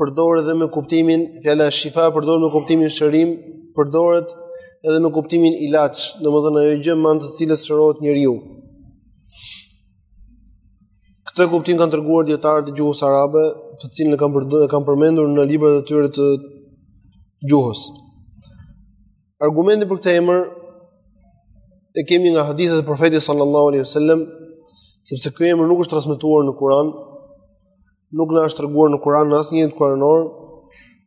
përdoret edhe me kuptimin fjala shifa përdoret me kuptimin shërim, përdoret edhe me kuptimin ilaç, domethënë ajo gjë me anë të cilës shërohet njeriu. Këtë kuptim kanë treguar dietarët e gjuhës arabe, të cilën e kanë përdorur e kanë përmendur në librat e tyre të gjuhës. Argumenti për këtë emër e kemi nga hadithet e profetit sallallahu alaihi wasallam, sepse ky emër nuk është transmetuar në Kur'an, nuk na është treguar në Kur'an në asnjë ajet kuranor,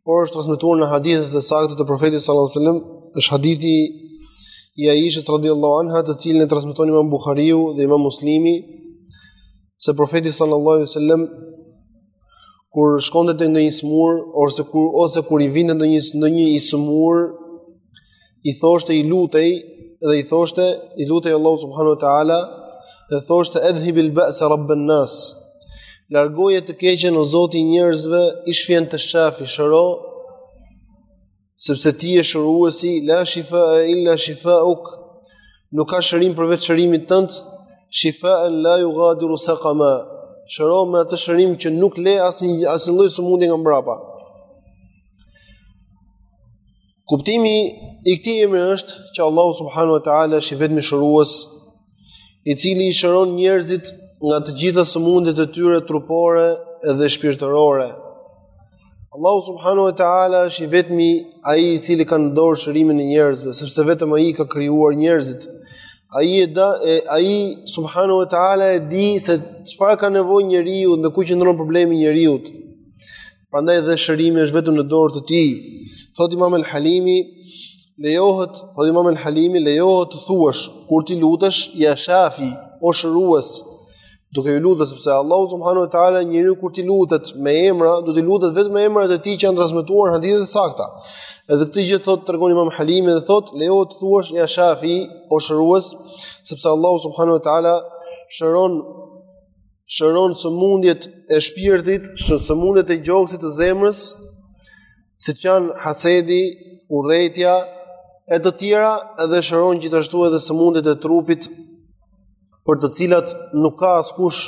por është transmetuar në hadithe të sakta të profetit sallallahu alajhi wasallam, është hadithi i Aishës radhiyallahu anha, të cilin e transmeton Imam Buhariu dhe Imam Muslimi, se profeti sallallahu alajhi wasallam kur shkonte te ndonjë smur ose kur ose kur i vinte ndonjë ndonjë i smur i thoshte i lutej dhe i thoshte i lutej Allahut subhanahu wa taala dhe thoshte edhhibil ba'sa rabban nas largoje të keqen o zoti i njerëzve ishfi ente shafi shëro sepse ti je shëruesi la shifa illa shifauk nuk ka shërim përveç shërimit tënd shifa an la yughadiru saqama shëro me atë shërim që nuk le asnjë asnjë lloj sëmundje mbrapa Kuptimi i këtij emri është që Allahu subhanahu wa taala është i vetmi shërues, i cili i shëron njerëzit nga të gjitha sëmundjet e tyre trupore dhe shpirtërore. Allahu subhanahu wa taala është i vetmi ai i cili ka në dorë shërimin e njerëzve, sepse vetëm ai i ka krijuar njerëzit. Ai e da e ai subhanahu wa taala e di se çfarë ka nevojë njeriu dhe ku qëndron problemi i njeriut. Prandaj dhe shërimi është vetëm në dorë të tij. Thot Imam al-Halimi, lejohet, thot Imam al-Halimi, lejohet të thuash kur t'i lutesh ja shafi, o shërues, duke iu lutur sepse Allahut subhanahu wa taala njeriu kur t'i lutet me emra, do t'i lutet vetëm me emrat e tij që janë transmetuar në hadithe të sakta. Edhe këtë gjë thot tregon Imam Halimi dhe thot lejohet të thuash ja shafi o shërues, sepse Allahu subhanahu wa taala shëron shëron sëmundjet e shpirtit, sëmundjet e gjoksit të zemrës, siç janë hasedi, urrejtja, e të tjera, edhe shëron gjithashtu edhe sëmundjet e trupit, për të cilat nuk ka askush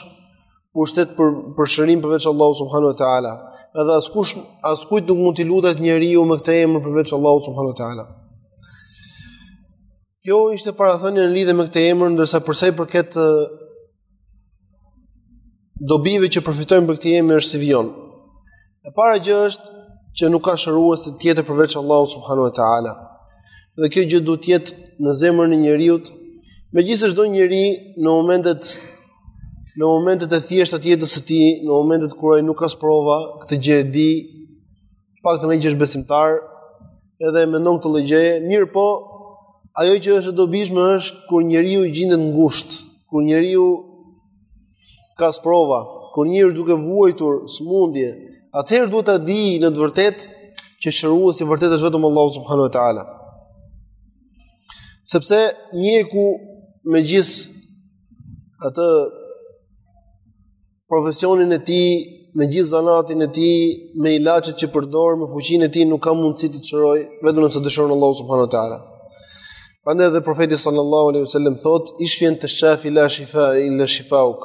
pushtet për, për shërim përveç Allahut subhanahu wa ta'ala. Edhe askush, askujt nuk mund t'i lutet njeriu me këtë emër përveç Allahut subhanahu wa ta'ala. Kjo ishte parathënia në lidhje me këtë emër, ndërsa për sa i përket dobive që përfitojmë prej këtij emri është si vijon. E para gjë është që nuk ka shërues tjetër përveç Allahut subhanahu wa taala. Dhe kjo gjë duhet të jetë në zemrën e njeriut, megjithëse çdo njeri në momentet në momentet e thjeshta të jetës së tij, në momentet kur ai nuk ka sprova, këtë gjë e di paktën ai që është besimtar, edhe e mendon këtë lloj gjëje, mirëpo, ajo që është e dobishme është kur njeriu gjindet ngushtë, kur njeriu ka sprova, kur njeriu është duke vuajtur sëmundje, atëherë duhet ta dijë në të vërtetë që shëruesi i vërtetë është vetëm Allahu subhanahu wa ta'ala. Sepse mjeku me gjithë atë profesionin e tij, me gjithë zanatin e tij, me ilaçet që përdor, me fuqinë e tij nuk ka mundësi të shërojë vetëm nëse dëshiron Allahu subhanahu wa taala. Prandaj edhe profeti sallallahu alaihi wasallam thotë, "Ishfi ente shafi la shifa illa shifauk."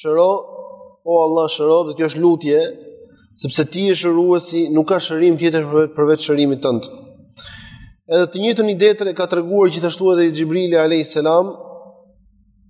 Shëro, o Allah, shëro, dhe kjo është lutje, sepse ti je shëruesi, nuk ka shërim tjetër përveç shërimit tënd. Edhe të njëjtën ide e ka treguar gjithashtu edhe Xhibrili alayhis salam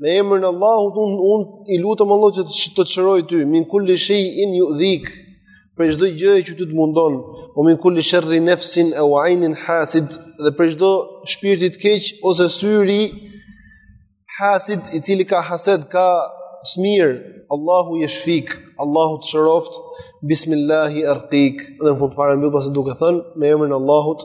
Me emrin e Allahut un un i lutem Allahut që të shërojë ty min kulli shay'in yudhik prej çdo gjëje që ty të mundon o min kulli sharri nafsin aw aynin hasid dhe prej çdo shpirti të keq ose syri hasid i cili ka hased ka smir Allahu yashfik Allahu të shëroftë bismillahi arqik dhe në fund fare e mbyll prapë duke thënë me emrin e Allahut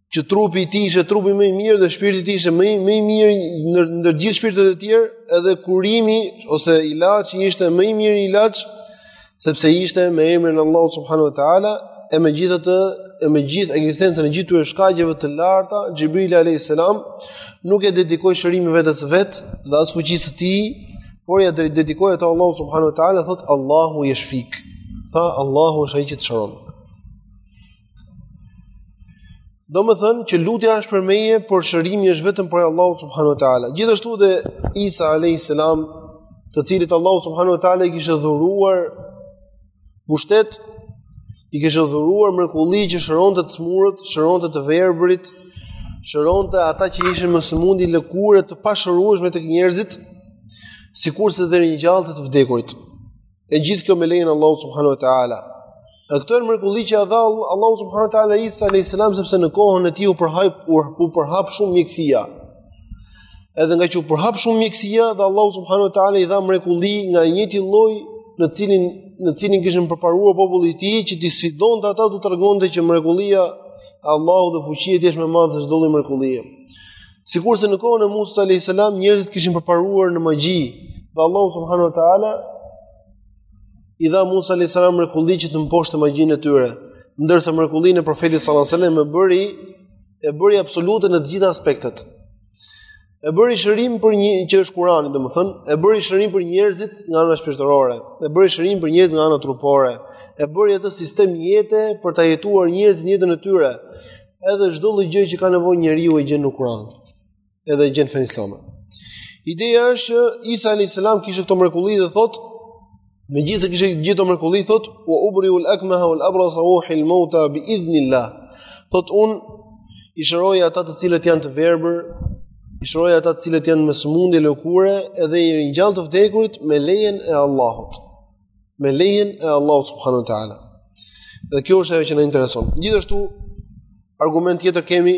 që trupi i tij ishte trupi më i mirë dhe shpirti i tij ishte më më i mirë ndër ndër gjithë shpirtet e tjerë, edhe kurimi ose ilaçi ishte më i miri ilaç sepse ishte me emrin e Allahut subhanahu wa taala, e megjithatë e me gjithë ekzistencën e gjithë këtyre shkaqeve të larta, Xhibril alayhis salam nuk e dedikoi shërimin vetes së vet dhe as fuqisë së tij, por ia ja dedikoi atë Allahut subhanahu wa taala, tha Allahu yashfik. Tha Allahu është ai që të shëron. Domethënë që lutja është prej meje, por shërimi është vetëm prej Allahut subhanahu wa ta'ala. Gjithashtu dhe Isa a.s. të cilit Allahu subhanahu wa ta'ala i kishte dhuruar pushtet, i kishte dhuruar mrekulli që shëronte të smurët, shëronte të verbrit, shëronte ata që ishin me sëmundje lëkure të pashërueshme tek njerëzit, sikurse dhe ringjallte të vdekurit. E gjithë kjo me lejen e Allahut subhanahu wa taala. Këto mrekulli ia dha Allahu subhanahu wa taala Isa alayhis salam sepse në kohën e tij u përhap u përhap shumë mjekësia. Edhe ngaqë u përhap shumë mjekësia dhe Allahu subhanahu wa taala i dha mrekulli nga i njëjti lloj në të cilin në të cilin kishin përparuar populli i tij që t'i sfidonte ata dhe t'u tregonte që mrekullia e Allahut dhe fuqia e tij është më e madhe se çdo lloj mrekullie. Sikurse në kohën e Musa alayhis salam njerëzit kishin përparuar në magji, dhe Allahu subhanahu wa taala i dha Musa alayhis salam mrekulli që të mposhte magjinë e tyre, ndërsa mrekullinë e profetit sallallahu alaihi wasallam e bëri e bëri absolute në të gjitha aspektet. E bëri shërim për një që është Kurani, domethënë, e bëri shërim për njerëzit nga ana shpirtërore, e bëri shërim për njerëzit nga ana trupore, e bëri atë sistem jete për ta jetuar njerëzit jetën e tyre. Edhe çdo lloj gjë që ka nevojë njeriu e gjen në Kur'an. Edhe e gjen në fenë islame. Ideja është që Isa alayhis salam kishte këto mrekulli dhe thotë megjithëse kishte gjithë këto mrekulli thotë wa ubriul akmaha wal abrasa wa uhil mauta bi idhnillah. Thotë un i shëroj ata të cilët janë të verbër, i shëroj ata të cilët janë me sëmundje lëkure edhe i ringjall të vdekurit me lejen e Allahut. me lejen e Allahu subhanahu wa taala. Dhe kjo është ajo që na intereson. Gjithashtu argument tjetër kemi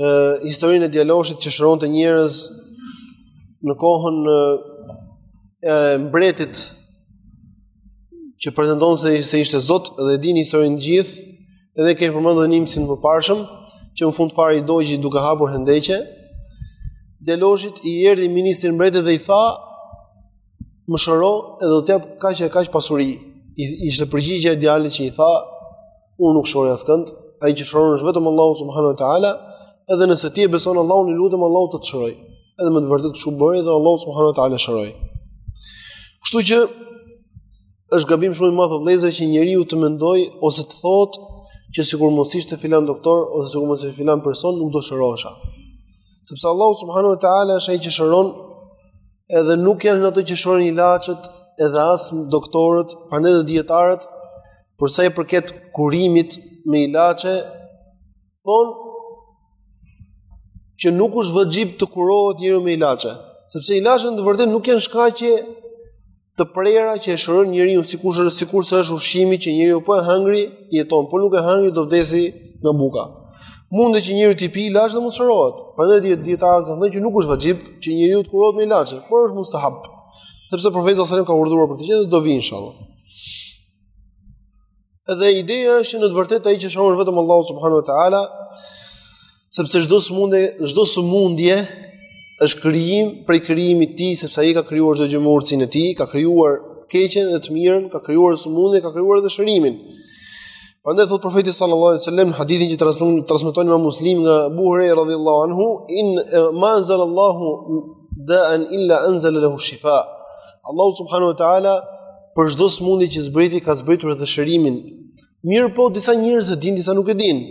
ë historinë e djaloshit që shëronte njerëz në kohën e mbretit që pretendon se se ishte Zot dhe e dini historinë të gjithë, edhe e kemi përmendur në mësimin e mëparshëm, që në fund fare i dogji duke hapur hendeqe. Djaloshit i erdhi ministri i mbretit dhe i tha më shëro edhe do të jap kaq e kaq pasuri. Ishte përgjigjja e djalit që i tha, unë nuk shoroj askënd, ai që shëron është vetëm Allahu subhanahu wa taala, edhe nëse ti e beson Allahun, i lutem Allahu të të shërojë. Edhe me të vërtetë kështu bëri dhe Allahu subhanahu wa taala e shëroi. Kështu që është gabim shumë i madh vëllezër që njeriu të mendojë ose të thotë që sikur mos ishte filan doktor ose sikur mos ishte filan person nuk do shërohesha. Sepse Allahu subhanahu wa taala është ai që shëron edhe nuk janë ato që e shërojnë ilaçet, edhe as doktorët, prandaj edhe dijetarët, për sa i përket kurimit me ilaçe, thon që nuk është vaxhib të kurohet njeriu me ilaçe, sepse ilaçet në të vërtetë nuk janë shkaqe të prera që e shëron njeriu sikur sikurse është ushqimi që njeriu po e hangri, jeton, po nuk e hangri do vdesi nga buka. Mundet që njeriu të pi ilaç dhe mos shërohet. Prandaj dijet dijetarët kanë thënë që nuk është vaxhib që njeriu të kurohet me ilaçe, por është mustahab. Sepse profeti sallallahu alajhi wasallam ka urdhëruar për të gjithë dhe do vinë inshallah. Dhe ideja është që në të vërtetë ai që shëron vetëm Allahu subhanahu wa taala, sepse çdo sëmundje, çdo sëmundje është krijim prej krijimit të tij, sepse ai ka krijuar çdo gjë me urtësinë e tij, ka krijuar të keqen dhe të mirën, ka krijuar sëmundjen, ka krijuar edhe shërimin. Prandaj thot profeti sallallahu alaihi wasallam në hadithin që transmeton transmeton Imam Muslimi nga Abu Hurairah radhiyallahu anhu in ma anzalallahu da'an illa anzala lahu shifa. Allahu subhanahu wa ta'ala për çdo sëmundje që zbriti ka zbritur edhe shërimin. Mirëpo disa njerëz e dinë, disa nuk e dinë.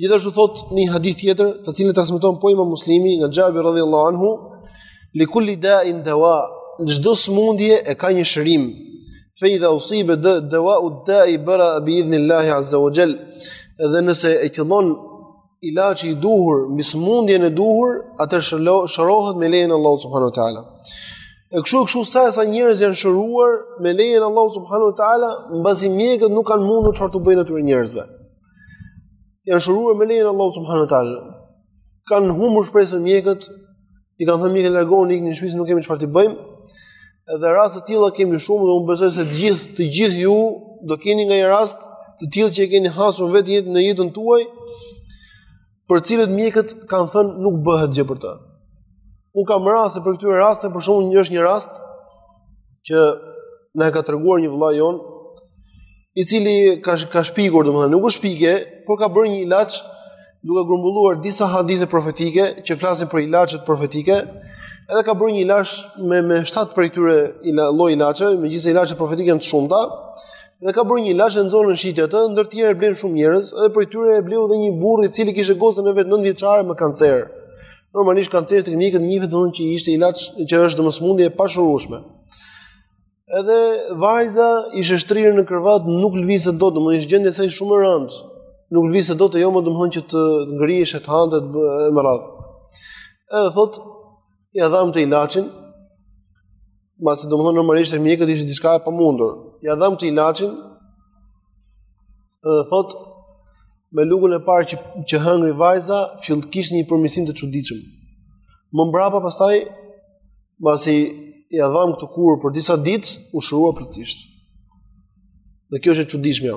Gjithashtu thot në një hadith tjetër, të cilin e transmeton po Imam Muslimi nga Xhabir radhiyallahu anhu, li kulli da'in dawa, çdo sëmundje e ka një shërim. fe idha usibe dewa ud da i bera bi idhni Allahi azza wa gjell edhe nëse e qëllon ilaci i duhur mbi sëmundjen e duhur atëherë shërohet me lejen e Allahut subhanu wa ta'ala e kështu e kështu sa e sa njerëz janë shëruar me lejen e Allahut subhanu wa ta'ala mbasi mjekët nuk kanë mundur çfarë të bëjnë atyre njerëzve janë shëruar me lejen e Allahut subhanu wa ta'ala kanë humur shpresën mjekët i kanë thënë mjekët largohuni ikni në shtëpi se nuk kemi çfarë të bëjmë. Edhe raste të tilla kemi shumë dhe unë besoj se të gjithë të gjithë ju do keni nga një rast të tillë që e keni hasur vetë në jetën tuaj, për cilët mjekët kanë thënë nuk bëhet gjë për të. Unë kam raste prej këtyre raste, për shembull është një rast që na ka treguar një vëlla jonë i cili ka ka shpikur domethënë nuk është shpikje por ka bërë një ilaç duke grumbulluar disa hadithe profetike që flasin për ilaçet profetike edhe ka bërë një ilaç me me shtat prej tyre lloj ilaçe megjithëse ilaçet profetike janë të shumta dhe ka bërë një ilaç e nxori në shitje atë ndër të tjerë e blenë shumë njerëz edhe prej tyre e bleu dhe një burrë i cili kishte gocën e vet 9 vjeçare me kancer Normalisht kanceri tek mjekët njihet domethënë që ishte ilaç që është domo sëmundje e pashurueshme. Edhe vajza ishte shtrirë në krevat, nuk lvizte dot, domethënë ishte gjendja e saj shumë e rëndë. Nuk lvizte dot e jo më domethënë që të ngrihej të hante e me radhë. Edhe thotë ia dhamë këtë ilaçin, Mbasi domethënë normalisht te mjekët ishte diçka e pamundur. Ia dhamë këtë ilaçin. Edhe thot me lugën e parë që që hëngri vajza, fill kish një përmisim të çuditshëm. Më mbrapa pastaj mbasi ia dhamë këtë kurë për disa ditë, u shërua plotësisht. Dhe kjo është e çuditshme.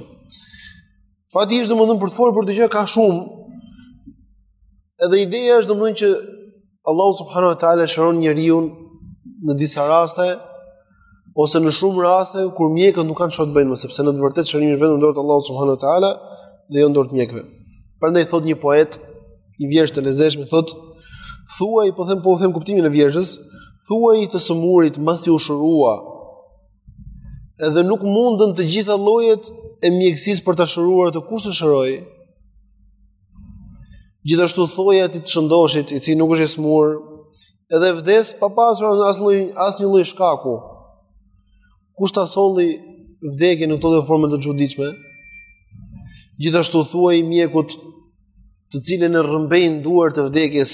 Hadithi është domethënë për të folur për këtë gjë ka shumë. Edhe ideja është domethënë që Allahu subhanahu wa taala e shëron njeriun në disa raste ose në shumë raste kur mjekët nuk kanë çfarë të bëjnë më sepse në të vërtetë shërimi vetëm në dorë të Allahut subhanuhu teala dhe jo në dorë të mjekëve. Prandaj thot një poet një vjershë të lezetshme thot thuaj po them po u them kuptimin e vjershës, thuaj të sëmurit masi u shërua Edhe nuk mundën të gjitha llojet e mjekësisë për ta shëruar të kush të shëroi. Gjithashtu thuaj atij të shëndoshit, i cili nuk është i smur, edhe vdes pa pasur asnjë asnjë lloj shkaku. Kush ta solli vdekjen në këtë lloj forme të çuditshme? Gjithashtu thuaj mjekut të cilin e rrëmbejnë duart e vdekjes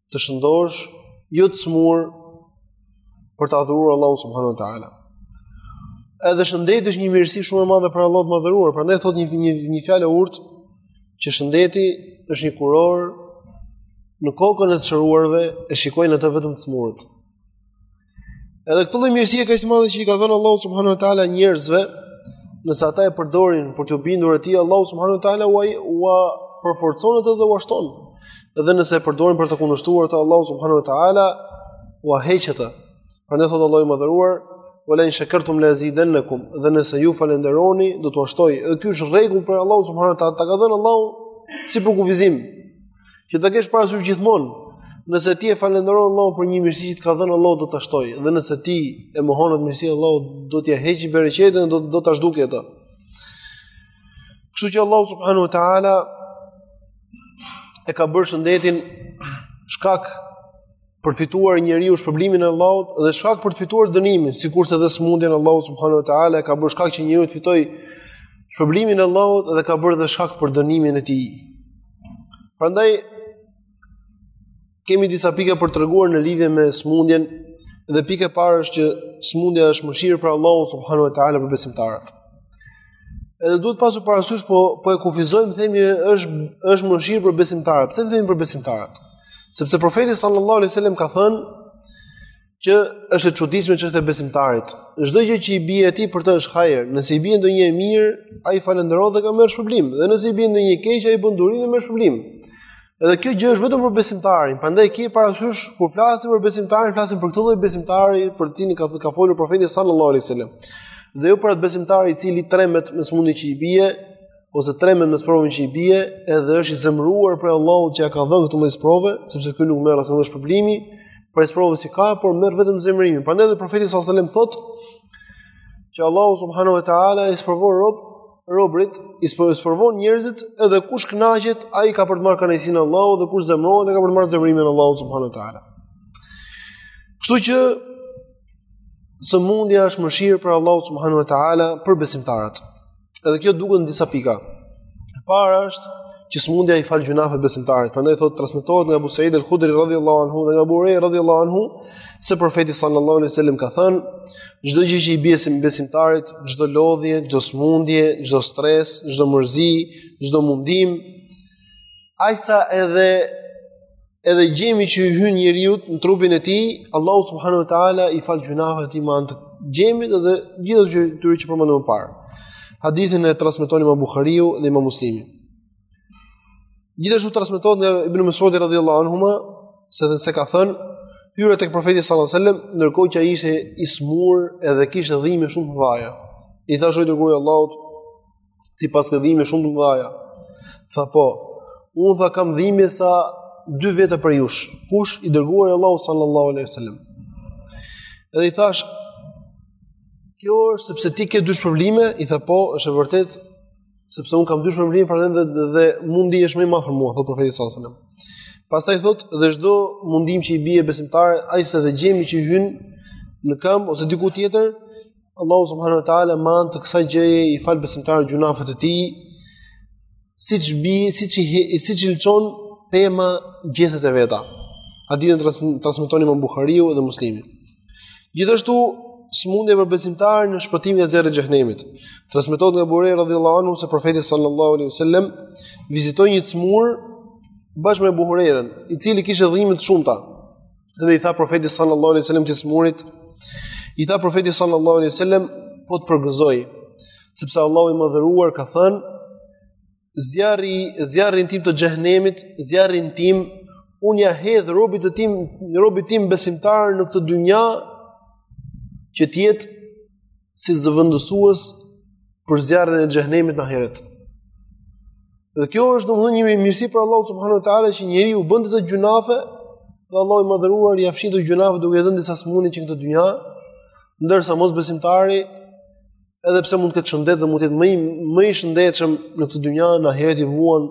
të shëndosh, jo të smur për ta adhuruar Allahun subhanahu wa taala. Edhe shëndeti është një mirësi shumë e madhe prej Allahut të madhëruar, prandaj thotë një një një fjalë e urtë që shëndeti është një kuror në kokën e të shëruarve e shikojnë atë vetëm të smurët. Edhe këtë lloj mirësie kaq të madhe që i ka dhënë Allahu subhanahu wa taala njerëzve, nëse ata e përdorin për t'iu bindur atij Allahu subhanahu wa taala ua përforcon atë dhe ua shton. Dhe nëse e përdorin për ta kundërshtuar atë Allahu subhanahu wa taala ua heq atë. Prandaj thotë Allahu i madhëruar, "Wala in shakartum la azidannakum." Dhe nëse ju falënderoni, do t'ua shtoj. Edhe ky është rregull prej Allahut subhanahu wa taala, ta ka dhënë Allahu si përkufizim. Që ta kesh parasysh gjithmonë, nëse ti e falënderon Allahun për një mirësi që të ka dhënë Allahu do ta shtojë, dhe nëse ti e mohon atë mirësi Allahu do t'ia heqë bereqetin dhe do do ta zhdukë atë. Kështu që Allahu subhanahu wa taala e ka bërë shëndetin shkak për të fituar njeriu shpërblimin e Allahut dhe shkak për të fituar dënimin, sikurse edhe smundjen Allahu subhanahu wa taala e ka bërë shkak që njeriu të fitojë shpërblimin e Allahut dhe ka bërë dhe shkak për dënimin e tij. Prandaj kemi disa pika për të treguar në lidhje me smundjen dhe pika e parë është që smundja është mëshirë prej Allahut subhanahu wa taala për besimtarët. Edhe duhet pasur parasysh po po e kufizojmë themi është është mëshirë për besimtarët. Pse themi për besimtarët? Sepse profeti sallallahu alejhi ue sellem ka thënë që është e çuditshme çështja e besimtarit. Çdo gjë që i bie atij për të është hajër. Nëse i bie ndonjë e mirë, ai falënderon dhe ka merr shpërblim. Dhe nëse i bie ndonjë e keq, ai bën durim dhe merr shpërblim. Edhe kjo gjë është vetëm për besimtarin. Prandaj ke parasysh kur flasim për besimtarin, flasim për këtë lloj besimtari për të cilin ka ka folur profeti sallallahu alaihi wasallam. Dhe jo për atë besimtar i cili tremet me smundjen që i bie ose tremet me sprovën që i bie, edhe është i zemëruar prej Allahut që ja ka dhënë këtë lloj sprove, sepse ky nuk merr asnjë shpërblim për sprovën që ka, por merr vetëm zemërimin. Prandaj edhe profeti sallallahu alaihi wasallam thotë që Allahu subhanahu wa taala i sprovon rob robrit i sprovon njerëzit edhe kush kënaqet ai ka për të marrë kënaqësinë e Allahut dhe kush zemrohet ka për të marrë zemrimin e Allahut subhanahu wa taala. Kështu që sëmundja është mëshirë prej Allahut subhanahu wa taala për besimtarët. Edhe kjo duket në disa pika. E para është që smundja i fal gjunafet besimtarit. Prandaj thotë transmetohet nga Abu Sa'id al-Khudri radhiyallahu anhu dhe nga Abu Huraira radhiyallahu anhu se profeti sallallahu alaihi wasallam ka thënë çdo gjë që i bie besimtarit, çdo lodhje, çdo smundje, çdo stres, çdo mërzi, çdo mundim, aq sa edhe edhe gjemi që i hyn njeriut në trupin e tij, Allahu subhanahu wa taala i fal gjunafet e tij me anë të gjemit dhe gjithë këtyre që përmendëm më parë. Hadithin e transmeton Imam Buhariu dhe Imam Muslimi. Gjithashtu transmetohet nga Ibn Mas'ud radhiyallahu anhu se dhe se ka thënë hyra tek profeti sallallahu alajhi wasallam ndërkohë që ai ishte i smur edhe kishte dhimbje shumë të mëdha. I thashë i dërguar i Allahut ti paske dhime shumë të mëdha. Tha po, unë tha kam dhime sa dy vete prej jush. Kush i dërguari i Allahut sallallahu alaihi wasallam. Edhe i thash, kjo është sepse ti ke dy shpërblime, i tha po, është e vërtet, sepse unë kam dy shpërblime për dhe, dhe, dhe mundi është më i madh për mua, thotë profeti sallallahu Pastaj thot dhe çdo mundim që i bie besimtarit, aq sa dhe gjemi që hyn në këmbë ose diku tjetër, Allahu subhanahu wa taala me anë të kësaj gjëje i fal besimtarit gjunafet e tij, siç bi, siç i siç i lçon pema gjethet e veta. Hadithin e transmeton Imam Buhariu dhe Muslimi. Gjithashtu smundja për besimtarin është shpëtim nga zjarri i xhehenemit. Transmetohet nga Abu Huraira radhiyallahu anhu se profeti sallallahu alaihi wasallam vizitoi një të smur bashkë me Abu Hurairën, i cili kishte dhimbje të shumta. Dhe i tha profeti sallallahu alaihi wasallam këtij të smurit, i tha profeti sallallahu alaihi wasallam po të përgëzoj, sepse Allahu i madhëruar ka thënë zjarri zjarrin tim të xhehenemit, zjarrin tim unë ja hedh robit tim, robit tim besimtar në këtë dynja që të jetë si zëvendësues për zjarrin e xhehenemit në ahiret. Dhe kjo është domethënë një mirësi prej Allahut subhanahu wa taala që njeriu bën disa gjunafe dhe Allahu i madhëruar ia fshin ato gjunafe duke i dhënë disa sëmundje që në këtë dynja, ndërsa mosbesimtari edhe pse mund të ketë shëndet dhe mund të jetë më i më i shëndetshëm në këtë dynja në ahiret i vuan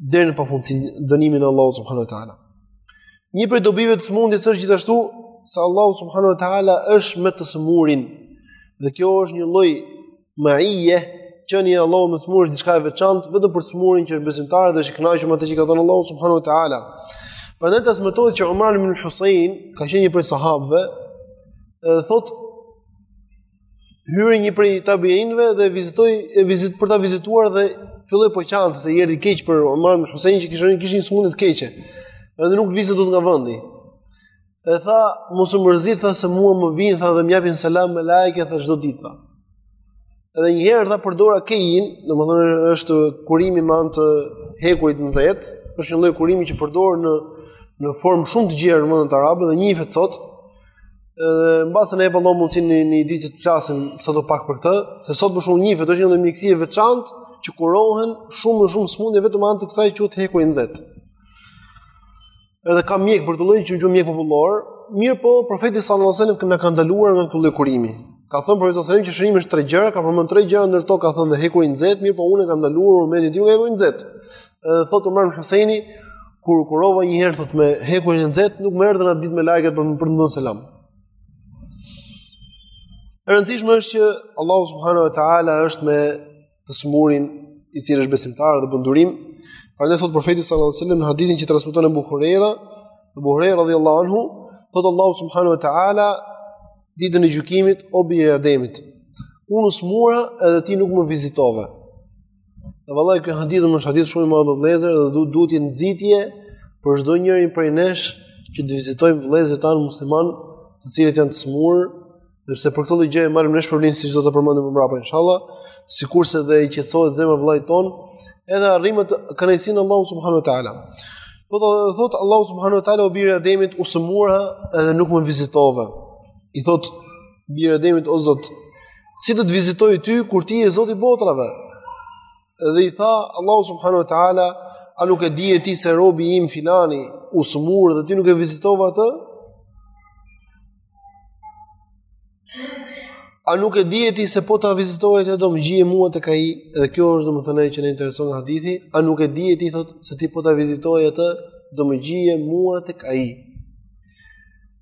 deri në pafundësi dënimin e Allahut subhanahu wa taala. Një prej dobive të sëmundjes është gjithashtu se Allahu subhanahu wa taala është me të sëmurin dhe kjo është një lloj maije qenia e Allahut me të sëmurin është diçka e veçantë vetëm për të sëmurin që është besimtar dhe është i kënaqur me atë që ka dhënë Allahu subhanahu wa taala. Prandaj transmetohet që Imran ibn Husayn ka qenë një prej sahabëve dhe thotë hyri një prej tabiinëve dhe vizitoi e vizit për ta vizituar dhe filloi po qante se i erdhi keq për Omar ibn Husajnin që kishte kishin një sëmundje të keqe. Edhe nuk vizit dot nga vendi. E tha, mos u mërzit tha se mua më vin tha dhe më japin selam melaiket tha çdo ditë. Edhe një herë tha përdora kejin, domethënë është kurimi me anë të hekurit të nxehtë, është një lloj kurimi që përdor në në formë shumë të gjerë në vendet arabe dhe njihet sot. Edhe mbase ne e kemi mundsinë në një ditë të flasim sado pak për këtë, se sot për shumë njihet është një mjekësi e veçantë që kurohen shumë më shumë smundje vetëm anë të kësaj që quhet hekuri i nxehtë. Edhe ka mjek për këtë lloj që janë mjekë popullorë, mirëpo profeti sallallahu alajhi wasallam na ka ndaluar nga ky kurimi. Ka thënë profeti sallallahu alajhi wasallam që shërimi është tre gjëra, ka përmendur tre gjëra ndër to ka thënë dhe hekuri i nxehtë, mirëpo unë e kam ndaluar umetin tim nga hekuri i nxehtë. thotë Umar Husajni kur kurova një herë thotë me hekurin e nxehtë nuk më erdhën atë ditë melaiket për të më dhënë selam. E rëndësishme është që Allahu subhanahu wa taala është me të smurin i cili është besimtar dhe bën durim. Prandaj thot profeti sallallahu alajhi wasallam në hadithin që transmeton Abu Huraira, Abu Huraira radhiyallahu anhu, thot Allahu subhanahu wa taala ditën e gjykimit o biri Ademit. U smura edhe ti nuk më vizitove. Dhe vallahi ky hadith është hadith shumë i madh vëllëzer dhe duhet të jetë nxitje për çdo njërin prej nesh që të vizitojmë vëllezërit tanë musliman, të cilët janë të smur, sepse për këtë lloj gjëje marrim ne shpërblim siç do ta përmendim më mbrapa inshallah, sikurse dhe i qetësohet zemra vëllait ton, edhe arrijmë te kënaqësia e Allahut subhanahu wa taala. Do të thotë Allahu subhanahu wa taala o biri Ademit u sëmura edhe nuk më vizitove. I thotë Biri Ademit o Zot, si do të vizitoj ty kur ti je Zoti i botrave? Dhe i tha Allahu subhanahu wa taala, a nuk e di ti se robi im filani u sëmur dhe ti nuk e vizitove atë? A nuk e di ti se po ta vizitoje ti do më gjeje mua tek ai? Dhe kjo është domethënë ajo që na intereson nga hadithi, a nuk e di ti thotë se ti po ta vizitoje atë do më gjeje mua tek ai?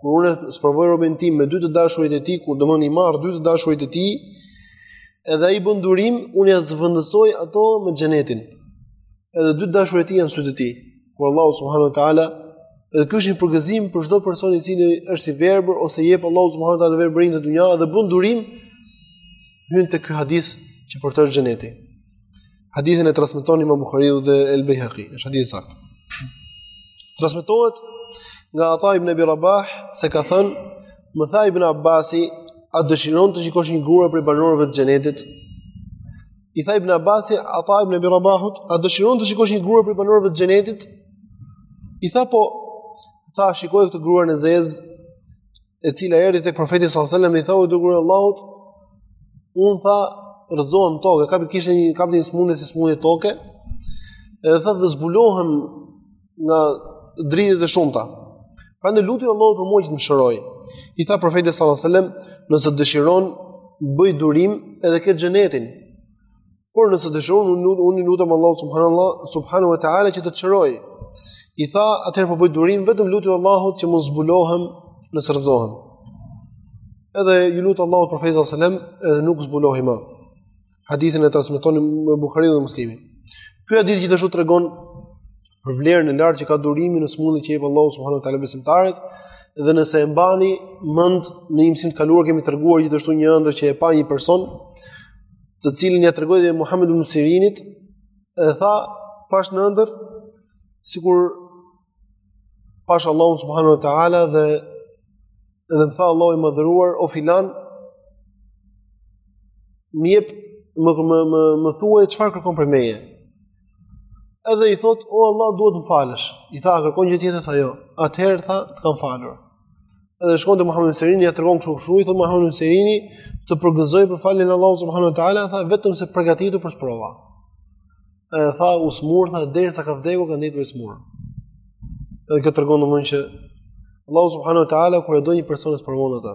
Kur unë sprovoj robin tim me dy të dashurit e tij, kur domethënë i marr dy të dashurit e tij, edhe ai bën durim, unë ia zëvendësoj ato me xhenetin. Edhe dy të dashurit e tij janë sytë e tij. Kur Allahu subhanahu wa taala Edhe ky është një përgëzim për çdo person i cili është i verbër ose jep Allahu subhanahu wa taala verbërinë te dunja dhe bën durim hyn te ky hadith që për të është xheneti. Hadithin e transmeton Imam Buhariu dhe El Bejhakiu, është hadith i saktë. Transmetohet nga Ata ibn Abi Rabah se ka thënë, më tha Ibn Abbasi, a dëshiron të shikosh një grua prej banorëve të xhenetit? I tha Ibn Abbasi, Ata ibn Abi Rabahut, a dëshiron të shikosh një grua prej banorëve të xhenetit? I tha po, tha shikoje këtë gruan e zezë e cila erdhi tek profeti sallallahu alajhi wasallam i tha o i dërguar i Allahut un tha rrëzohem në tokë kam kishte një kam një smundje si smundje tokë edhe tha dhe zbulohem nga dridhjet e shumta prandaj lutju Allahut për mua që të më shëroj i tha profeti sallallahu alajhi wasallam nëse dëshiron bëj durim edhe ke xhenetin Por nëse dëshiron unë i lutem Allahut subhanallahu subhanahu wa taala që të të shëroj. I tha atëherë po bëj durim vetëm lutju Allahut që mos zbulohem nëse rrëzohem. Edhe iu lut Allahut profeti sallallahu alajhi wasallam edhe nuk zbulohej më. Hadithin e transmeton imam Buhariu dhe Muslimi. Ky hadith gjithashtu tregon për vlerën e lartë që ka durimi në smundjen që i jep Allahu subhanahu wa taala besimtarit dhe nëse e mbani mend në emisionin të kaluar kemi treguar gjithashtu një ëndër që e pa një person të cilën ia tregoi dhe Muhamed ibn Sirinit, e tha pash në ëndër sikur pash Allahun subhanahu wa taala dhe edhe më tha Allahu i madhëruar o filan më jep më më më, më thuaj çfarë kërkon prej meje. Edhe i thot o Allah dua të më falësh. I tha kërkon gjë tjetër tha jo. Atëherë tha të kam falur. Edhe shkon te Muhamed ibn Sirini ia tregon kështu kështu i thot Muhamed ibn Sirini të përgëzoj për faljen e Allahut subhanahu wa taala tha vetëm se përgatitu për sprova. Edhe tha u smur tha derisa ka vdekur ka ndejtur i smur. Edhe kjo tregon domthonjë që Allahu subhanahu wa taala kur e do një person e sprovon atë.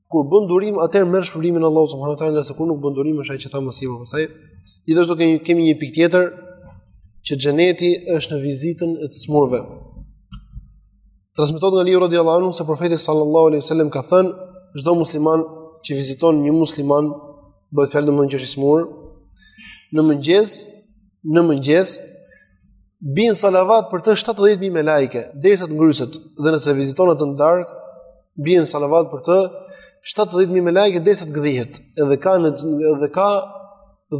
Kur bën durim, atëherë merr shpërblimin e Allahut subhanahu wa taala, nëse kur nuk bën durim është ai që tha më sipër pastaj. Gjithashtu kemi kemi një pikë tjetër që xheneti është në vizitën e të smurve. Transmetohet nga Aliu radiallahu anhu se profeti sallallahu alaihi wasallam ka thënë, çdo musliman që viziton një musliman, bëhet fjalë domthonjë që është i smur, në mëngjes, në mëngjes Bien salavat për të 70000 melaike, derisa të ngryset dhe nëse viziton atë në darkë, bien salavat për të 70000 melaike derisa të gdhihet. Edhe ka në edhe ka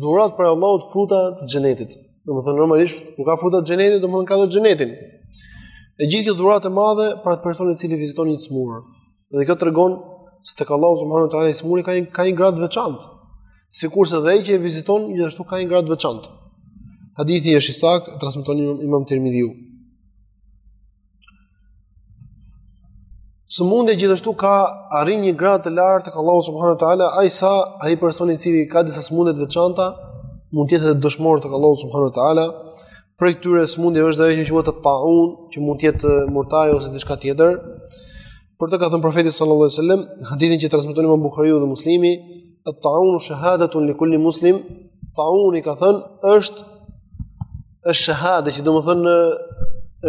dhurat prej Allahut fruta të xhenetit. Domethënë normalisht ku ka fruta të xhenetit, domethënë ka dhe xhenetin. E gjithë kjo dhurat e madhe për atë person i cili viziton një të smur. Dhe kjo tregon se tek Allahu subhanahu wa taala i smuri ka një ka një grad të veçantë. Sikurse dhe ai që e viziton gjithashtu ka një grad të veçantë. Hadithi është i saktë, e transmeton Imam Tirmidhiu. I sëmuri gjithashtu ka arrin një gradë të lartë tek Allahu subhanahu wa taala, ai sa ai personi i cili ka disa sëmundje të veçanta, mund të jetë edhe dëshmor tek Allahu subhanahu wa taala, Prej këtyre sëmundjeve është dhe ajo që quhet at-taun, që mund të jetë murtaj ose diçka tjetër. Por të ka thënë profeti sallallahu alajhi wasallam, hadithin që transmeton Imam Buhariu dhe Muslimi, at-taun shahadatun li kulli muslim, tauni ka thënë është është shahada që domethënë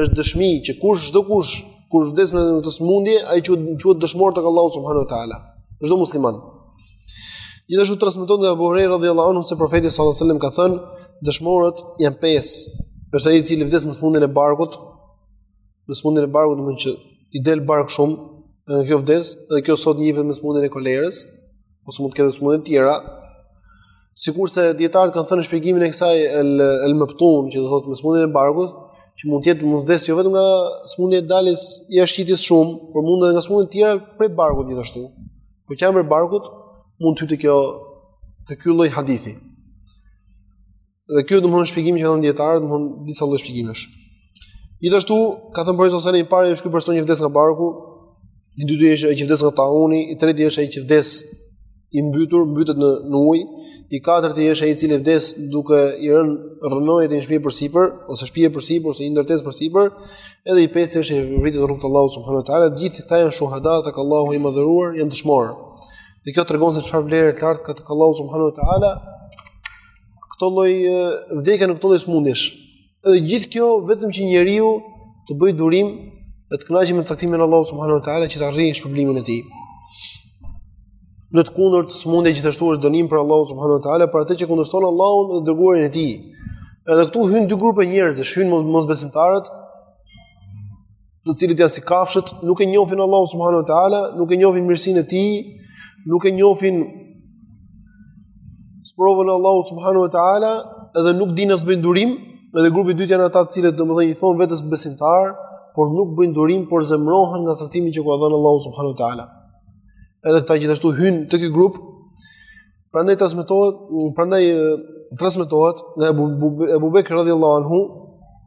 është dëshmi që kush çdo kush kush vdes me këtë sëmundje, ai quhet quhet dëshmor tek Allahu subhanahu wa taala. Çdo musliman. Gjithashtu transmetohet nga Abu Huraira radhiyallahu anhu se profeti sallallahu alaihi wasallam ka thënë, dëshmorët janë pesë. Është ai i cili vdes me smundjen e barkut, me smundjen e barkut domthon që i del bark shumë, edhe kjo vdes, edhe kjo sot njihet me smundjen e kolerës, ose mund të ketë smundje të tjera. Sikurse dietarët kanë thënë në shpjegimin e kësaj el el mabtun, që do thotë me smundjen e barkut, që mund të jetë, mund të vdes jo vetëm nga smundja e daljes, jashtëqitjes shumë, por mund edhe nga smundje të tjera prej barkut gjithashtu. Po qe prej barkut, mund të hyjë te ky lloj hadithi. Dhe kjo domthon shpjegime që kanë dhënë dijetarët, domthon disa lloj shpjegimesh. Gjithashtu ka thënë Profeti sallallahu alajhi wasallam i parë është ky person që vdes nga barku, i dytë është ai që vdes nga tauni, i treti është ai që vdes i mbytur, mbytet në në ujë, i katërti është ai i cili vdes duke i rënë rrënojat e një shpie përsipër ose shpia përsipër ose një ndërtesë përsipër, edhe i pesti është i vrari në rrugë të Allahut subhanuhu teala, të gjithë këta janë shuhada tek Allahu i madhëruar, janë dëshmorë. Dhe kjo tregon se çfarë vlerë të lartë ka tek Allahu subhanuhu teala kjo lloj vdekje në këto lloj smundjesh, Edhe gjithë kjo vetëm që njeriu të bëj durim dhe të kënaqet me caktimin e Allahut subhanuhu teala që të arrijë shpërblimin e tij. Në të kundërt, smundja gjithashtu është dënim prej Allahut subhanuhu teala për atë që kundërshton Allahun dhe të dërguarin e tij. Edhe këtu hyn dy grupe njerëzish, hyn mosbesimtarët të cilët janë si kafshët, nuk e njohin Allahun subhanuhu teala, nuk e njohin mirësinë e tij, nuk e njohin sprovën e Allahut subhanuhu teala dhe nuk dinë as të bëjnë durim, edhe grupi i dytë janë ata të cilët domethënë i thon vetes besimtar, por nuk bëjnë durim, por zemrohen nga caktimi që ka dhënë Allahu subhanuhu teala. Edhe këta gjithashtu hyjnë te ky grup. Prandaj transmetohet, prandaj transmetohet nga Abu Bekr radhiyallahu anhu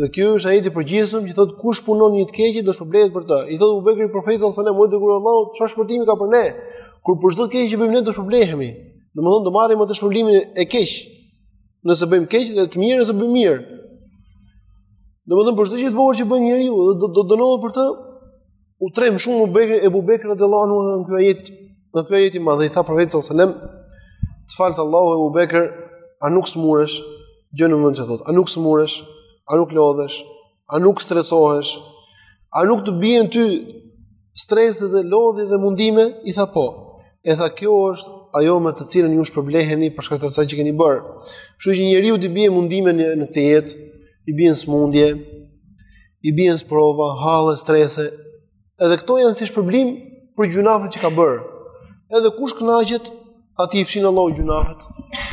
Dhe ky është ajeti i përgjithshëm që thotë kush punon një të keqe do shpërblehet për të. I thotë Abu Bekri profetit sallallahu alajhi wasallam, "O i dërguari i Allahut, çfarë shpërtimi ka për ne? Kur për çdo të keqe që bëjmë ne do shpërblehemi." Domethënë do marrim atë shpërblimin e keq. Nëse bëjmë keq dhe të mirë, nëse bëjmë mirë. Domethënë për çdo gjë të vogël që bën njeriu, do do dënohet për të. U tremb shumë Ebu Bekri, Ebu Bekri radijallahu anhu në ky ajet, në ky ajet i madh, i tha profeti salallahu alejhi ue selem, të faltë Allahu Ebu Bekër, a nuk smuresh, që do me thënë që thotë, a nuk smuresh, a nuk lodhesh, a nuk stresohesh, a nuk të bien ty strese dhe lodhje dhe mundime, i tha po, e tha kjo është ajo me të cilën ju shpërbleheni për shkak të asaj që keni bërë. Kështu që njeriut i bien mundime në këtë jetë, i bien smundje, i bien sprova, halle, strese. Edhe këto janë si shpërblim për gjynahet që ka bërë. Edhe kush kënaqet, atij i fshin Allahu gjynahet,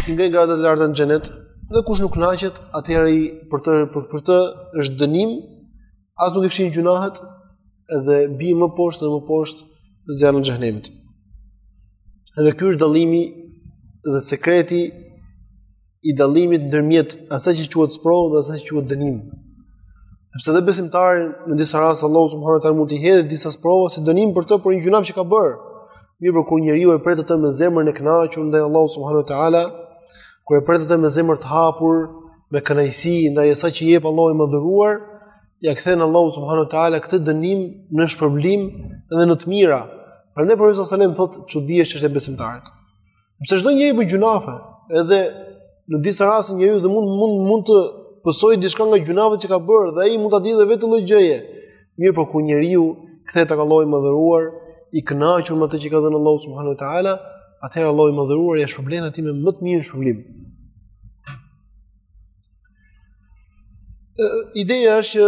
i ngre gradat e larta në xhenet, dhe kush nuk kënaqet, atëherë i për të për, për të është dënim, as nuk i fshin gjynahet, edhe bie më poshtë dhe më poshtë në zjarrin e xhehenemit. Edhe ky është dallimi dhe sekreti i dallimit ndërmjet asaj që quhet sprovë dhe asaj që quhet dënim. Sepse dhe besimtari në disa raste Allahu subhanahu wa taala mund t'i hedhë disa sprova si dënim për të për një gjynah që ka bërë. Mirëpo kur njeriu e pret atë me zemrën e kënaqur ndaj Allahut subhanahu wa taala, kur e pret atë me zemër të hapur, me kënaqësi ndaj asaj që jep Allahu i madhëruar, ja kthen Allahu subhanahu wa taala këtë dënim në shpërblim dhe në të mira. Prandaj profeti sallallahu alajhi wasallam thotë çudi është e besimtarit. Sepse çdo njeri bën gjynahe, edhe në disa raste njeriu dhe mund mund mund të pësoj diçka nga gjynahet që ka bërë dhe ai mund ta dijë këtë lloj gjëje. Mirëpo kur njeriu kthehet tek Allahu i madhëruar, i kënaqur me atë që ka dhënë Allahu subhanahu wa taala, atëherë Allahu i madhëruar ia shpërblen atij me më të mirin shpërblim. Ideja është që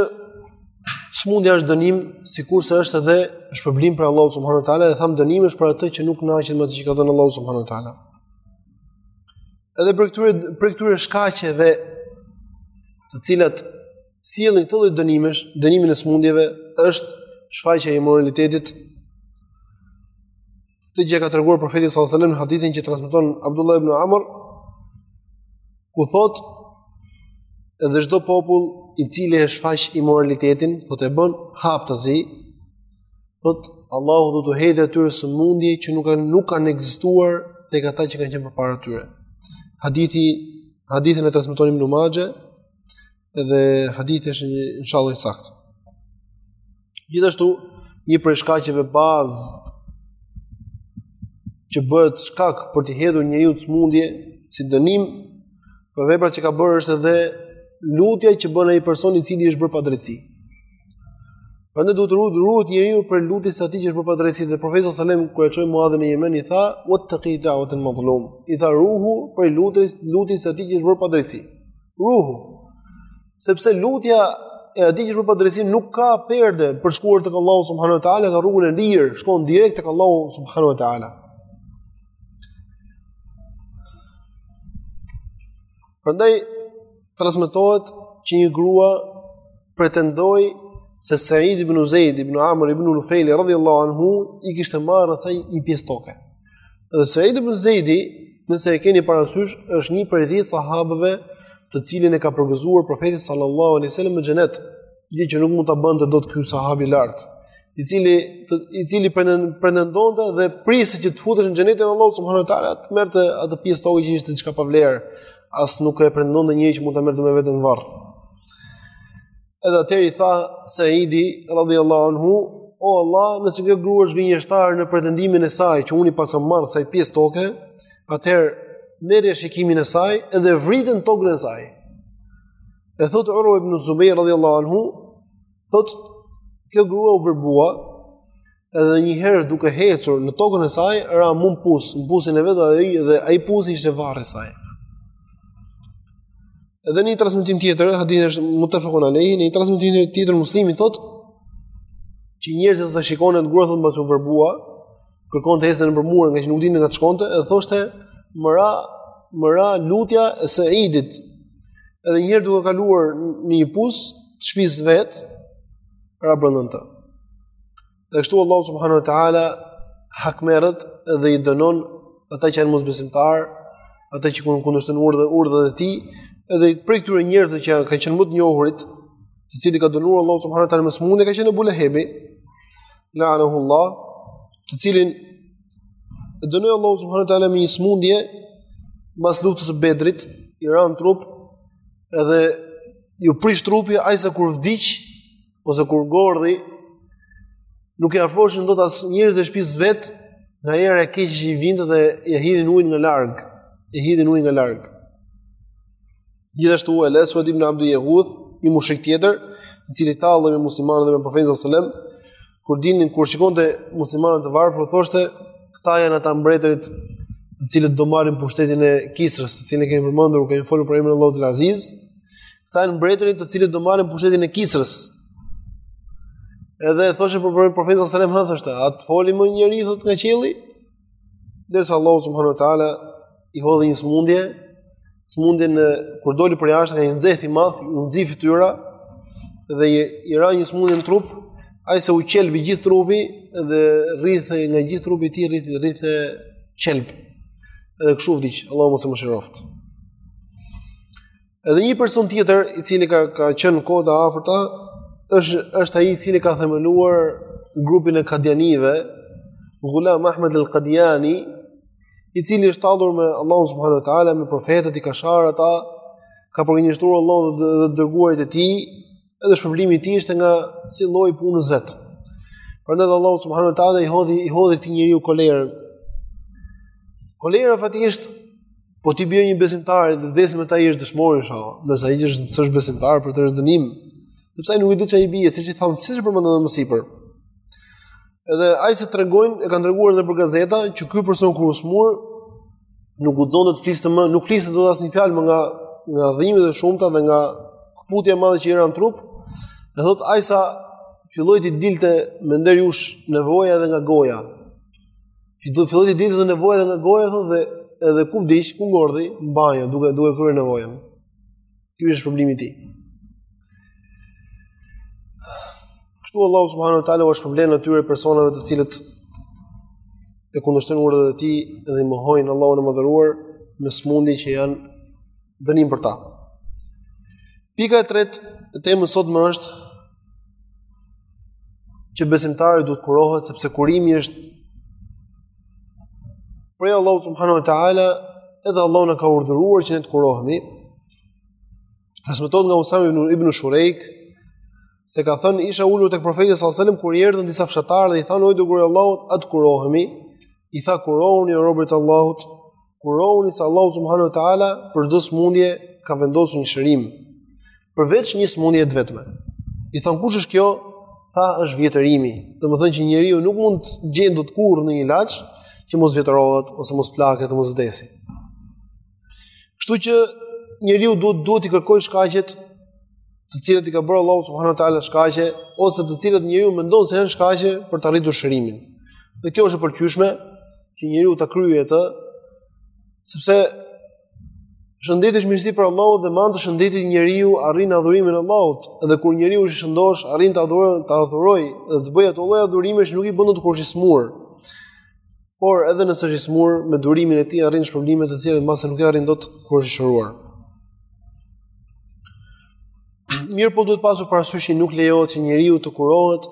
smundja është dënim, sikurse është edhe shpërblim prej Allahut subhanahu wa taala, dhe them dënim është për atë që nuk knaqet me atë që ka dhënë Allahu subhanahu wa taala. Edhe prej këtyre, prej këtyre shkaqeve të cilat sjellin këto lloj dënimesh, dënimin e smundjeve është shfaqja e imoralitetit Këtë gjë ka treguar profeti sallallahu alajhi wasallam në hadithin që e transmeton Abdullah ibn Amr, ku thotë edhe çdo popull i cili e shfaq imoralitetin, thot e bën haptazi, thot Allahu do t'u hedhë atyre sëmundje që nuk kanë nuk kanë ekzistuar tek ata që kanë qenë përpara tyre. Hadithi hadithin e transmeton Ibnu Maxhe edhe hadithi është inshallah i saktë. Gjithashtu, një prej shkaqeve bazë që bëhet shkak për të hedhur njeriut smundje si dënim për veprat që ka bërë është edhe lutja që bën ai person i cili i është bërë padrejtësi. Prandaj duhet të ruhet ruhet njeriu prej lutjes së atij që i është bërë padrejtësi dhe profeti sallallahu alajhi wasallam kur e çoi Muadhin në Jemen i tha wattaqi da'wat al-mazlum. I tha ruhu prej lutjes lutjes së atij që i është bërë padrejtësi. Ruhu. Sepse lutja e atij që është bërë padrejtësi nuk ka perde për shkuar tek Allahu subhanahu wa taala, ka rrugën e lirë, shkon direkt tek Allahu subhanahu wa taala. Prandaj transmetohet që një grua pretendoi se Said ibn Zeid ibn Amr ibn Nufail radhiyallahu anhu i kishte marrë asaj një pjesë toke. Dhe Said ibn Zeidi, nëse e keni parasysh, është një prej 10 sahabëve të cilin e ka përgëzuar profeti sallallahu alaihi wasallam me xhenet, gjë që nuk mund ta bënte dot ky sahabi i lartë, i cili të, i cili pretendonte dhe priste që të futesh në xhenetin e Allahut subhanahu wa taala, të merrte atë pjesë tokë që ishte diçka pa vlerë, as nuk e pretendonte njëri që mund ta merrte me veten varr. Edhe atëherë tha Saidi radhiyallahu anhu, "O Allah, nëse kjo grua është gënjeshtare në pretendimin e saj që unë paskam marr kësaj pjes toke, atëherë merre shikimin e saj dhe vrite në tokën e saj." E thot Urwa ibn Zubayr radhiyallahu anhu, thot kjo grua u verbua edhe një herë duke hecur në tokën e saj, ra mu në pus, në pusin e vet dhe, dhe ai pusi ishte varri i saj. Edhe në një transmetim tjetër, hadithi është mutefekun alejhi, në një transmetim tjetër muslimi thot, që njerëzit ta shikonin atë grua thot mbasi u verbua, kërkonte të ecë nëpër mure ngaqë nuk dinte nga të shkonte, edhe thoshte më ra, më ra lutja e Seidit, edhe një herë duke kaluar në një pus, të shpis vetë, ra brenda në të. Dhe kështu Allah subhanu wa ta'ala hakmerret dhe i dënon ata që janë mosbesimtarë, ata që kanë kundërshtuar urdhrin urdhrin e tij, edhe prej këtyre njerëzve që kanë qenë më të njohurit, të cilin e ka dënuar Allah subhanu wa ta'ala me smundje ka qenë Abu Lahabi, la'anahu Allah, të cilin e dënoi Allah subhanu wa ta'ala me smundje pas luftës së Bedrit, i ra në trup edhe iu prish trupi aq sa kur vdiq ose kur ngordhi nuk i afroheshin dot as njerëzit e shtëpisë vet nga era e keqe që i vinte dhe i hidhin ujin nga larg i hidhin ujin nga larg gjithashtu el aswad ibn abd yaghuth një mushrik tjetër i cili tallej me muslimanët dhe me profetin sallallahu alajhi wasallam kur dilnin kur shikonte muslimanët e varfër thoshte këta janë ata mbretërit të cilët do marrin pushtetin e Kisrës, të cilin e kemi përmendur, kemi folur për emrin e Allahut Al-Aziz. Këta janë mbretërit të cilët do marrin pushtetin e Kisrës. Edhe thoshte për profetin sallallahu alajhi wasallam thoshte, "A të foli më njëri thot nga qielli?" Derisa Allahu subhanahu wa taala i hodhi një smundje, smundje në kur doli për jashtë nga një nxehtë i madh, u nxi fytyra dhe i, i ra një smundje në trup, aq sa u qelbi gjithë trupi dhe rridhte nga gjithë trupi i tij rridhte rridhte qelb. Edhe kështu vdiq, Allahu mos e mëshiroftë. Edhe një person tjetër i cili ka ka qenë në kohët të afërta është është ai i cili ka themeluar grupin e Kadianive, Ghulam Ahmed al-Qadiani, i cili është tallur me Allahun subhanahu wa taala me profetët i ka sharë ata, ka përgënjeshtruar Allahun dhe, dhe të dërguarit e tij, Edhe shpërblimi i tij ishte nga si lloji i punës vet. Prandaj dhe Allahu subhanahu wa taala i hodhi i hodhi këtij njeriu kolerën. Kolera faktikisht po t'i bjerë një besimtar dhe vdes me të ai është dëshmor inshallah. Nëse ai s'është besimtar për të është dënim. Sepse ai nuk e di çfarë i bie, siç e thamë, siç e përmendëm më sipër. Edhe aq sa tregojnë, e kanë treguar nëpër gazeta që ky person kur u smur nuk guxonte të fliste më, nuk fliste dot asnjë fjalë më nga nga dhimbjet e shumta dhe nga kputja e madhe që i ra në trup. E thot aq sa filloi të dilte me ndër jush nevoja edhe nga goja. Fillo filloi t'i dilte nevoja edhe nga goja thot dhe edhe kur vdiq, kur ngordhi, mbaroi duke duke kryer nevojën. Ky është shpërblimi i tij. Kështu Allahu subhanahu wa taala ua shpërblen atyre personave të cilët e kundërshtojnë urdhrat e tij dhe e mohojnë Allahun e madhëruar me smundje që janë dënim për ta. Pika e tretë e temës sotme është që besimtari duhet të kurohet sepse kurimi është prej Allahut subhanahu wa taala, edhe Allahu na ka urdhëruar që ne të kurohemi. Transmetohet nga Usam ibn Ibn Shurejk se ka thënë isha ulur tek profeti sallallahu alajhi wasallam kur i erdhën disa fshatarë dhe i thanë o i dërguari i Allahut a të kurohemi i tha kurohuni o robër të Allahut kurohuni se Allahu subhanahu wa taala për çdo smundje ka vendosur një shërim përveç një smundje të vetme. I thanë kush është kjo? Tha është vjetërimi. Domethënë që njeriu nuk mund të gjejë dot kurrë një ilaç që mos vjetërohet ose mos plaket ose mos vdesi. Kështu që njeriu duhet duhet t'i kërkojë shkaqet të cilat i ka bërë Allahu subhanahu wa taala shkaqe ose të cilat njeriu mendon se janë shkaqe për të arritur shërimin. Dhe kjo është e pëlqyeshme që njeriu ta kryejë atë sepse Shëndeti është mirësi prej Allahut dhe me anë të shëndetit njeriu arrin adhurimin e Allahut dhe kur njeriu është i shëndosh arrin ta adhurojë ta adhurojë dhe të bëjë ato lloj adhurimesh që nuk i bën dot kur është i smur. Por edhe nëse është i smur me durimin e tij arrin shpërblime të cilat mbase nuk i arrin dot kur është i shëruar. Mirëpo duhet pasur parasysh që nuk lejohet që njeriu të kurohet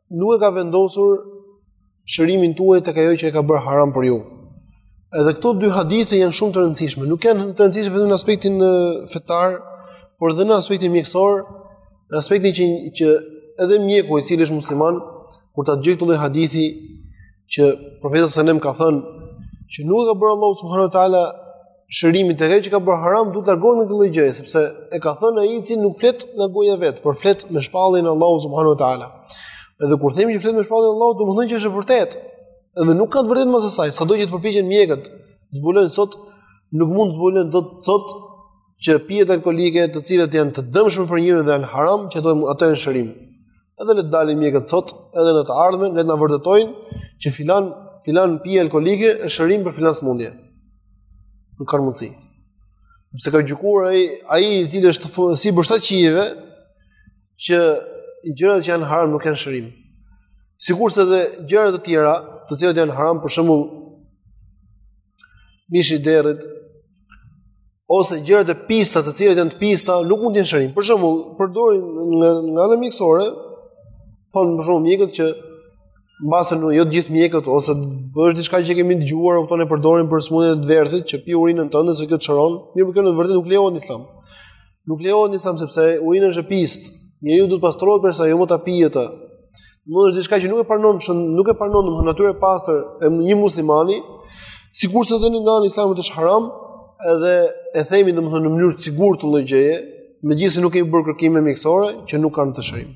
nuk e ka vendosur shërimin tuaj tek ajo që e ka bërë haram për ju. Edhe këto dy hadithe janë shumë të rëndësishme. Nuk janë të rëndësishme vetëm në aspektin fetar, por edhe në aspektin mjekësor, në aspektin që që edhe mjeku i cili është musliman, kur ta dëgjojë këtë lloj hadithi që profeti sallallahu alajhi wasallam ka thënë që nuk e ka bërë Allahu subhanahu wa taala shërimin tek ajo që ka bërë haram, duhet të largohet nga kjo lloj gjëje, sepse e ka thënë ai i cili nuk flet nga goja e vet, por flet me shpalljen e Allahut subhanahu wa ta'ala. Edhe kur themi që flet me shpalljen e Allahut, domethënë që është e vërtet, edhe nuk ka të vërtet mbas saj, sado që të përpiqen mjekët, të zbulojnë sot, nuk mund të zbulojnë dot sot, që pijet alkolike të cilat janë të dëmshme për njeriun dhe janë haram, që ato janë shërim. Edhe le të dalin mjekët sot, edhe në të ardhmen le të na vërtetojnë që filan filan pije alkolike është shërim për filan smundje. Nuk ka mundësi. Sepse ka gjykuar ai ai i cili është sipër shtatë qiejve që gjërat që janë haram nuk janë shërim. Sikurse edhe gjëra të tjera, të cilat janë haram për shembull mishi i derrit ose gjërat e pista, të cilat janë të pista, nuk mund të jenë shërim. Për shembull, përdorin nga nga ana mjekësore, thonë për shembull mjekët që mbase jo të gjithë mjekët ose është diçka që kemi dëgjuar, kupton e përdorin për smundjen e të verdhit që pi urinën tënde se kjo të shëron, mirëpo kjo në vërtetë nuk lejohet në Islam. Nuk lejohet në Islam sepse urina është e pistë. Njeriu duhet të pastrohet prej saj, jo më ta pijë atë. Do të thotë diçka që nuk e pranon, që nuk e pranon natyra e pastër e një muslimani, sikurse edhe nga ana e Islamit është haram, edhe e themi domethënë në mënyrë të sigurt këtë lloj gjëje, megjithëse nuk kemi bërë kërkime mjekësore që nuk ka në të shërim.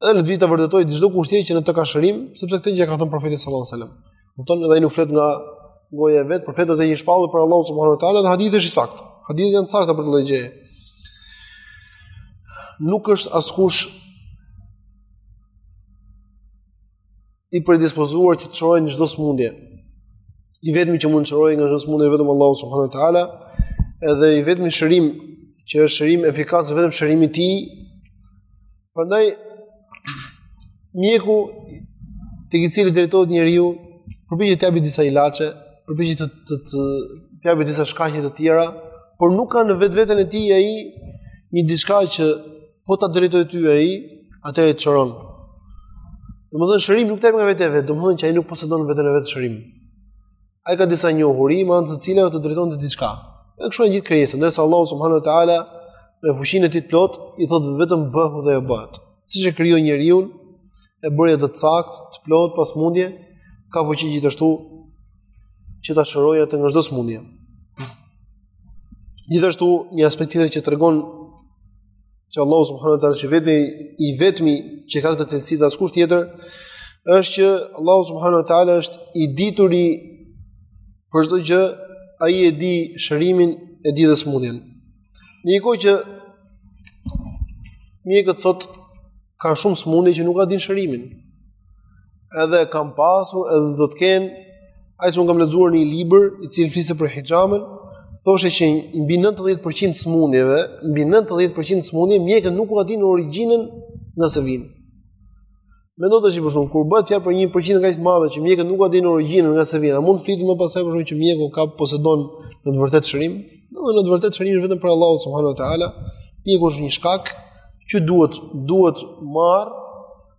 Edhe le të vijë ta vërtetojë çdokush qoftë që në të ka shërim, sepse këtë gjë e ka thënë profeti sallallahu alajhi wasallam. Kupton edhe ai nuk flet nga goja e vet, por flet atë me shpallje prej Allahut subhanahu wa taala dhe hadithi është i saktë. Hadithet janë të sakta për këtë gjë. Nuk është askush i predispozuar që të shërojë çdo smundje. I vetmi që mund të shërojë nga çdo smundje vetëm Allahu subhanahu wa taala, edhe i vetmi shërim që është shërim efikas vetëm shërimi i tij Prandaj mjeku tek i cili drejtohet njeriu, përpiqet të japë disa ilaçe, përpiqet të të të të japë disa shkaqe të tjera, por nuk ka në vetveten e tij ai një diçka që po ta drejtojë ty ai, atëherë ai të shëron. Domethënë shërim nuk ta jep nga vetvetja, domethënë që ai nuk posedon në veten e vet shërim. ai ka disa njohuri me anë të cilave të drejton te diçka. Dhe kështu e gjithë krijesa, ndërsa Allahu subhanahu wa taala me fuqinë e tij të plot i thot vetëm bëhu dhe ai bëhet. Siç e krijoi njeriun, e bëri atë të saktë, të plot pa smundje, ka fuqi gjithashtu që ta shërojë atë nga çdo smundje. Gjithashtu një aspekt tjetër që tregon që Allahu subhanahu wa taala është vetmi i vetmi që ka këtë cilësi dhe askush tjetër, është që Allahu subhanahu wa taala është i dituri për çdo gjë, ai e di shërimin, e di dhe smundjen. Në një kohë që mjekët sot ka shumë smundje që nuk ia dinë shërimin. edhe kanë pasur edhe do të kenë ai siç kam lexuar në një libër i cili fliste për hixhamën thoshte që mbi 90% smundjeve mbi 90% smundjeve mjekët nuk ua dinë origjinën nga se vijnë mendo tashi për shkak kur bëhet fjalë për një përqindje kaq të madhe që mjekët nuk ua dinë origjinën nga se vijnë a mund të flitet më pas se për shkak që mjeku ka posedon në të vërtetë shërim do në të vërtetë shërim vetëm prej Allahut subhanahu wa taala mjeku është një shkak që duhet duhet marrë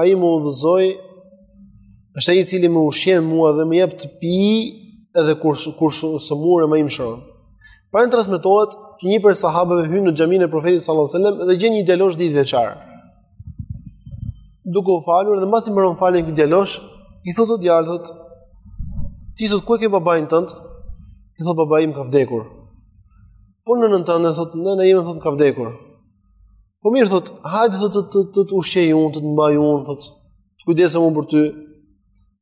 ai më udhëzoi është ai i cili më ushqen mua dhe më jep të pi edhe kur kur sëmurem më shëron. Pra na transmetohet që një prej sahabëve hyn në xhaminë e profetit sallallahu alaihi wasallam dhe gjen një djalosh dhjetëvjeçar. Duke u falur dhe mbasi mbaron faljen ky djalosh, i thotë djalit, "Ti sot ku e ke babain tënd?" I thotë babai im ka vdekur. Po nënën tënde thotë, "Nëna ime thotë ka vdekur." Po mirë thot, hajde thot të të të, të ushqej unë, të të mbaj unë, thot. Të kujdesem unë për ty.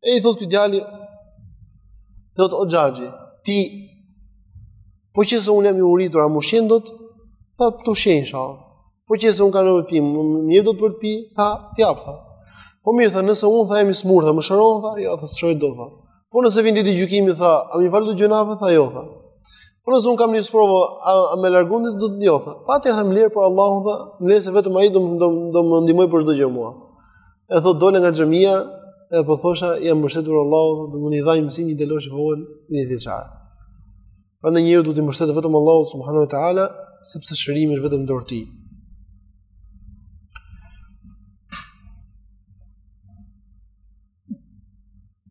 E i thot ky djali, thot o xhaxhi, ti po që se unë jam i uritur, a më ushqen dot? Tha të ushqej inshallah. Po që se unë kam nevojë të pi, më jep dot për të pi, tha të jap tha. Po mirë tha, nëse unë tha jam i smur, tha më shëron tha, jo tha s'të shëroj dot tha. Po nëse vjen dita e gjykimit tha, a m'i fal gjynahet tha jo tha. Po nëse un kam një sprovë, a, a ma largon dot ti jo tha. Po atëherë tha më lër për Allahun tha, më lër se vetëm ai do do, do më ndihmoj për çdo gjë mua. E thot dola nga xhamia, e po thosha ia jam mbështetur Allahut, tha më dha mësim një djalosh i vogël dhjetëvjeçar. Pra njeriu do të mbështet vetëm Allahut subhanahu wa taala, sepse shërimi është vetëm në dorë të tij.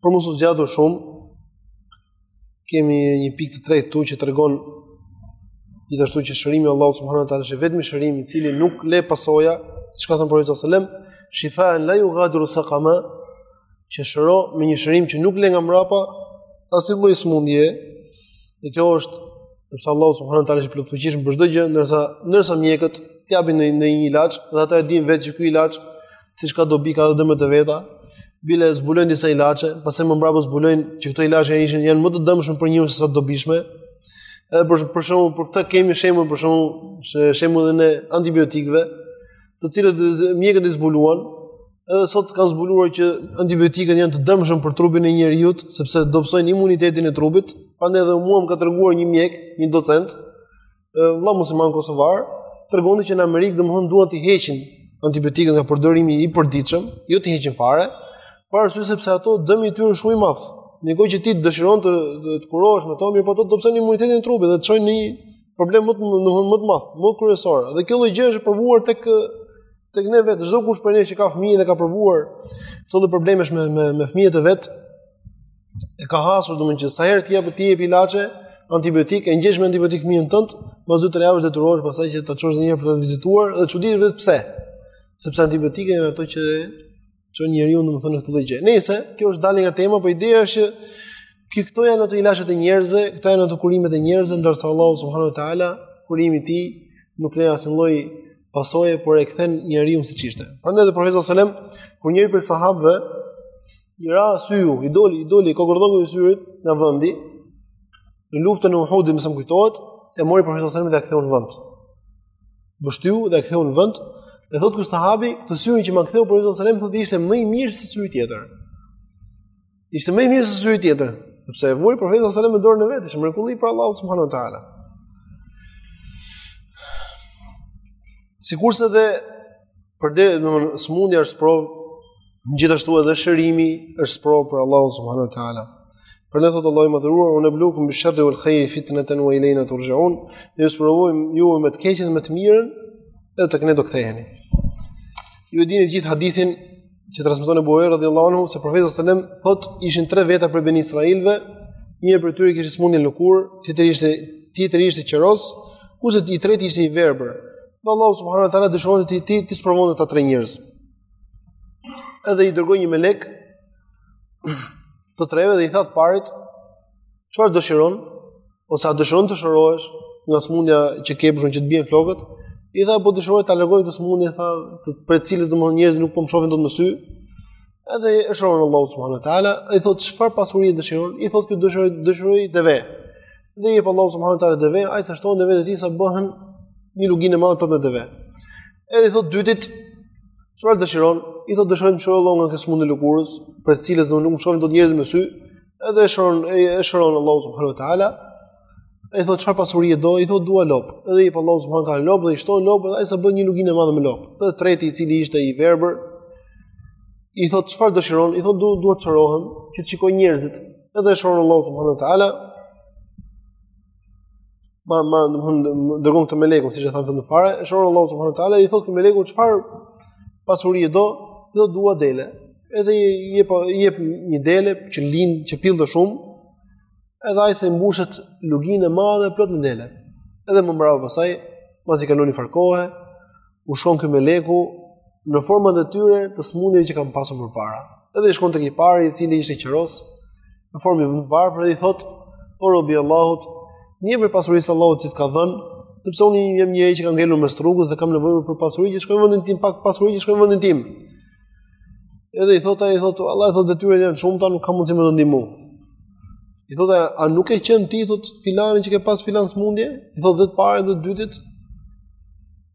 Për mos u zgjatur shumë, kemi një pikë të tretë këtu që tregon gjithashtu që shërimi i Allahut subhanahu wa taala është i vetmi shërim i cili nuk le pasoja, siç ka thënë profeti sallallahu alajhi wasallam, shifaan la yughadiru saqama, që shëro me një shërim që nuk le nga mbrapa asnjë lloj smundje. Dhe kjo është sepse Allahu subhanahu wa taala është i plotfuqishëm për çdo gjë, ndërsa ndërsa mjekët të japin një ilaç dhe ata e dinë vetë që ky ilaç siç ka dobi ka edhe dëme të veta. Bile zbulojnë disa ilaçe, pastaj më mbrapa zbulojnë që këto ilaçe janë ishin janë më të dëmshme për njeriun se sa të dobishme. Edhe për për shembull, për këtë kemi shembull për shembull, se shembullin e antibiotikëve, të cilët mjekët i zbuluan, edhe sot kanë zbuluar që antibiotikët janë të dëmshëm për trupin e njeriut, sepse dobësojnë imunitetin e trupit. Prandaj edhe mua më ka treguar një mjek, një docent, vëlla musliman kosovar tregonte që në Amerikë domthon duan të heqin antibiotikët nga përdorimi i përditshëm, jo të heqin fare, por ashtu sepse ato dëmi i tyre është shumë i madh. Një gjë që ti dëshiron të të kurohesh me to, mirë po ato do të bëjnë imunitetin e trupit dhe të çojnë në një problem më të domthon më të madh, më kryesor. Dhe kjo lloj gjë është provuar tek tek ne vetë, çdo kush prej ne që ka fëmijë dhe ka provuar këto lloj problemesh me me me fëmijët e vet, e ka hasur domethënë që sa herë ti jep ti jep ilaçe antibiotik, e ngjesh me antibiotik fëmijën tënd, pas dy tre javësh detyrohesh pastaj që ta çosh edhe një herë për të vizituar dhe çuditesh vetë pse. Sepse antibiotikët janë ato që çojnë njeriun domethënë në këtë gjë. Nejse kjo është dalje nga tema, po ideja është që ky këto janë ato ilaçet e njerëzve, këto janë ato kurimet e njerëzve ndërsa Allahu subhanahu wa taala kurimi i tij nuk lë asnjë lloj pasojë por e kthen njeriun siç ishte. Prandaj dhe profeti sallallahu alajhi wasallam kur njëri prej sahabëve i ra syu, i doli, i doli kokërdhoku i syrit nga vendi në luftën e Uhudit, me sa më kujtohet, e mori profeti sallallahu alajhi wasallam dhe e ktheu në vend. Pështyu dhe e ktheu në vend. E thotë ky sahabi, këtë syrin që ma ktheu profeti sallallahu alajhi wasallam thotë ishte më i mirë se syri tjetër. Ishte më i mirë se syri tjetër, sepse e vuri profeti sallallahu alajhi wasallam me dorën e vet, ishte mrekulli prej Allahut subhanahu wa taala. Sigurisht edhe për dhe, domthonë, smundja është provë, gjithashtu edhe shërimi është provë prej Allahut subhanahu wa taala. Prandaj thotë Allahu i madhëruar, wa nablukum bi sharri wal khair fitnatan wa ilayna turja'un. Ne ju provojmë ju me të keqen dhe me të mirën, edhe tek ne do ktheheni. Ju e dini gjithë hadithin që transmeton Ebu Hurejra radhiyallahu anhu se profeti sallallahu alajhi wasallam thotë ishin tre veta prej beni Israilëve, një prej tyre kishte smundjen në lëkurë, tjetri ishte tjetri ishte qeros, kurse i treti ishte i verbër. Dhe Allahu subhanahu wa taala dëshiron ti ti ti sprovojë këta tre njerëz. Edhe i dërgoi një melek të treve dhe i tha të parit çfarë dëshiron? ose a dëshiron të shërohesh nga sëmundja që ke pësuar që të bien flokët, i tha po dëshiroj ta largoj këtë sëmundje, tha, të për të cilës domethënë njerëzit nuk po më shohin dot me sy. Edhe e shëron Allahu subhanahu wa taala, i thot çfarë pasurie dëshiron? I thot ky dëshiroj dëshiroj deve. Dhe i jep Allahu subhanahu wa taala deve, ai i shton devetë e tij sa bëhen një luginë e madhe me deve. Edhe i thot të dytit çfarë dëshiron? I thot dëshiroj të më shërojë Allahu nga kjo sëmundje e lëkurës, për të cilës do nuk më shohin dot njerëzit me sy. Edhe e shëron e shëron Allahu subhanahu wa taala. I thotë çfarë pasurie do, i thotë dua lopë. Edhe i jep Allahu subhanahu wa taala lopë dhe i shton lopët edhe ai sa bëhen një luginë e madhe me lopë. Dhe i treti i cili ishte i verbër i thotë çfarë dëshiron, i thotë dua dua të shërohem, që të shikoj njerëzit. Edhe e shëron Allahu subhanahu wa taala. ma domethënë dërgon këtë melekun siç e thamë të fare, e shëron Allahu subhanahu wa taala i thotë këtë meleku çfarë pasurie do, do dua dele. Edhe i jep i jep një dele që lind, që pjell shumë. Edhe ai sa i mbushet luginë e madhe plot me dele. Edhe më mbrapa pastaj, pasi kalon njëfarë kohe, u shkon ky meleku në formën e tyre të sëmundjeve që kanë pasur më parë. Edhe i shkon tek i pari, i cili ishte qeros, në formë të varfër dhe i thot: "O robi i Allahut, më jep prej pasurisë së Allahut që të ka dhënë, sepse unë jam një që ka ngelur mes rrugës dhe kam nevojë për pasuri që të shkoj në vendin tim, pak pasuri që të shkoj në vendin tim." Edhe i thot ai, i thot: "Vallahi thot detyrat janë të shumta, nuk kam mundësi me të ndihmu." I thot: "A nuk ke qenë ti thot filani që ke pas filan sëmundje?" I thot: "Dhe të parit dhe të dytit."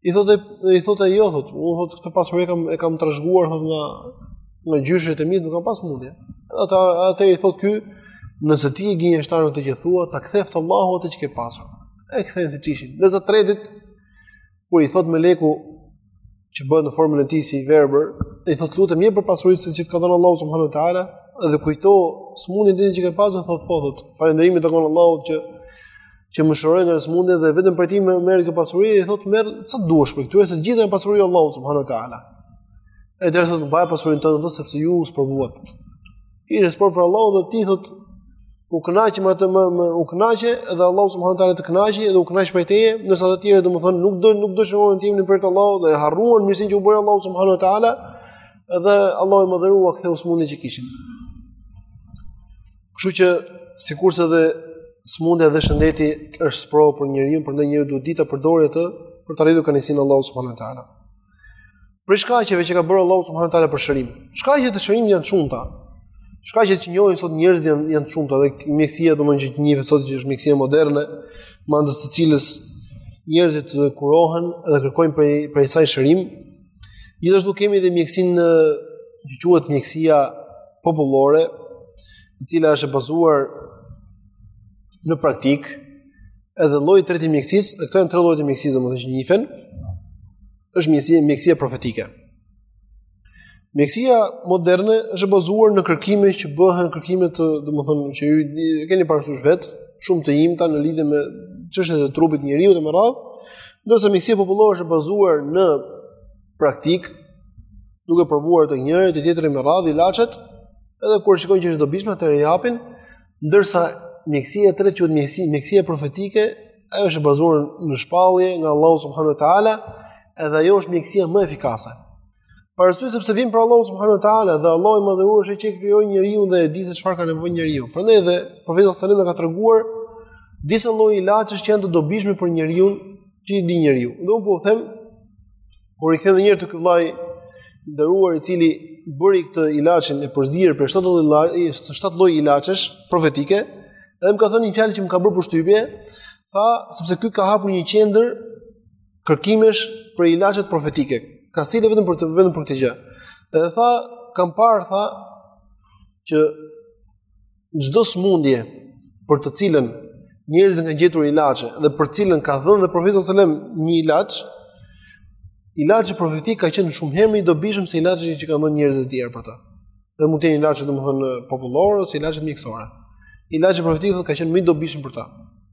I thotë i thotë ai jo thotë, unë thotë këtë pasuri kam e kam trashëguar thotë nga nga gjyshët e mi, nuk kam pas sëmundje. Edhe atëherë i thotë ky, nëse ti je gënjeshtar në atë që thua, ta ktheftë Allahu atë që ke pasur. E kthen siç ishin. Ndërsa të tretit kur i thotë meleku që bëhet në formën e tij si i verbër, i thotë lutem më jep prej pasurisë që të ka dhënë Allahu subhanahu wa taala dhe kujto sëmundjen tënde që ke pasur, thotë po thotë, falënderimi i takon Allahut që që më shëroi nga sëmundja dhe vetëm prej tij e mora këtë pasuri i thotë merr sa duash prej këtyre se të gjitha janë pasuri e Allahut subhanahu wa taala. Edhe i thotë mbaj pasurinë tënde thotë sepse ju u sprovuat. Ishte sprovë prej Allahut dhe ti thotë u kënaqë më atë më, më u kënaqë dhe Allahu subhanahu wa taala të kënaqë dhe u kënaqë prej teje, ndërsa të tjerët domethënë nuk e nuk e njohën mirësinë prej Allahut dhe harruan mirësinë që u bëri Allahu subhanahu wa taala dhe Allahu i madhëruar ua ktheu sëmundjen që kishin. Kështu që sikurse edhe sëmundja dhe shëndeti është sprovë për njeriu, prandaj njeriu duhet të dijë ta përdorë atë për të arritur kënaqësinë e Allahut subhanuhu te ala. Prej shkaqeve që ka bërë Allahu subhanahu teala për shërim. Shkaqet e shërimit janë të shumta. Shkaqet që njohin sot njerëzit janë janë të shumta dhe mjekësia domethënë që njihet sot që është mjekësia moderne, me anë të cilës njerëzit kurohen dhe kërkojnë prej prej saj shërim, Gjithashtu kemi dhe mjekësinë që quhet mjekësia popullore, e cila është e bazuar në praktikë, edhe lloji i tretë i mjekësisë, këto janë tre llojet e mjekësisë domethënë që njihen, është mjekësia mjekësia profetike. Mjekësia moderne është e bazuar në kërkime që bëhen kërkime të domethënë që ju keni parasysh vetë, shumë të imta në lidhje me çështjet e trupit të njeriut e me radhë, Ndërsa mjekësia popullore është e bazuar në praktikë, duke provuar te njëri te tjetri me radhë ilaçet, edhe kur shikojnë që është e dobishme atëherë e japin, ndërsa mjekësia e tretë quhet mjekësi, mjekësia profetike, ajo është e bazuar në shpallje nga Allahu subhanahu wa taala, edhe ajo është mjekësia më efikase. Për arsye sepse vjen prej Allahut subhanahu wa taala dhe Allahu i madhëruar është ai që krijoi njeriun dhe e di se çfarë ka nevojë njeriu. Prandaj edhe profeti sallallahu alajhi wasallam ka treguar disa lloje ilaçesh që janë të dobishme për njeriun, që i di njeriu. Dhe unë po u kthehem edhe një herë te ky vllai i nderuar i cili bëri këtë ilaçin e përzier prej 7 lloje 7 lloje ilaçesh profetike, edhe më ka thënë një fjalë që më ka bërë përshtypje, tha sepse ky ka hapur një qendër kërkimesh për ilaçet profetike. Kastile vetëm për të vetëm për këtë gjë. Dhe tha, kam parë tha që çdo sëmundje për të cilën njerëzit kanë gjetur ilaçe dhe për të cilën ka dhënë edhe profeti sallallahu alajhi wasallam një ilaç, ilaçi profetik ka qenë shumë herë më i dobishëm se ilaçi që kanë dhënë njerëzit e tjerë për ta. Dhe mund të jenë ilaçe domethënë popullore ose ilaçe mjekësore. Ilaçi profetik thotë ka qenë më i dobishëm për ta.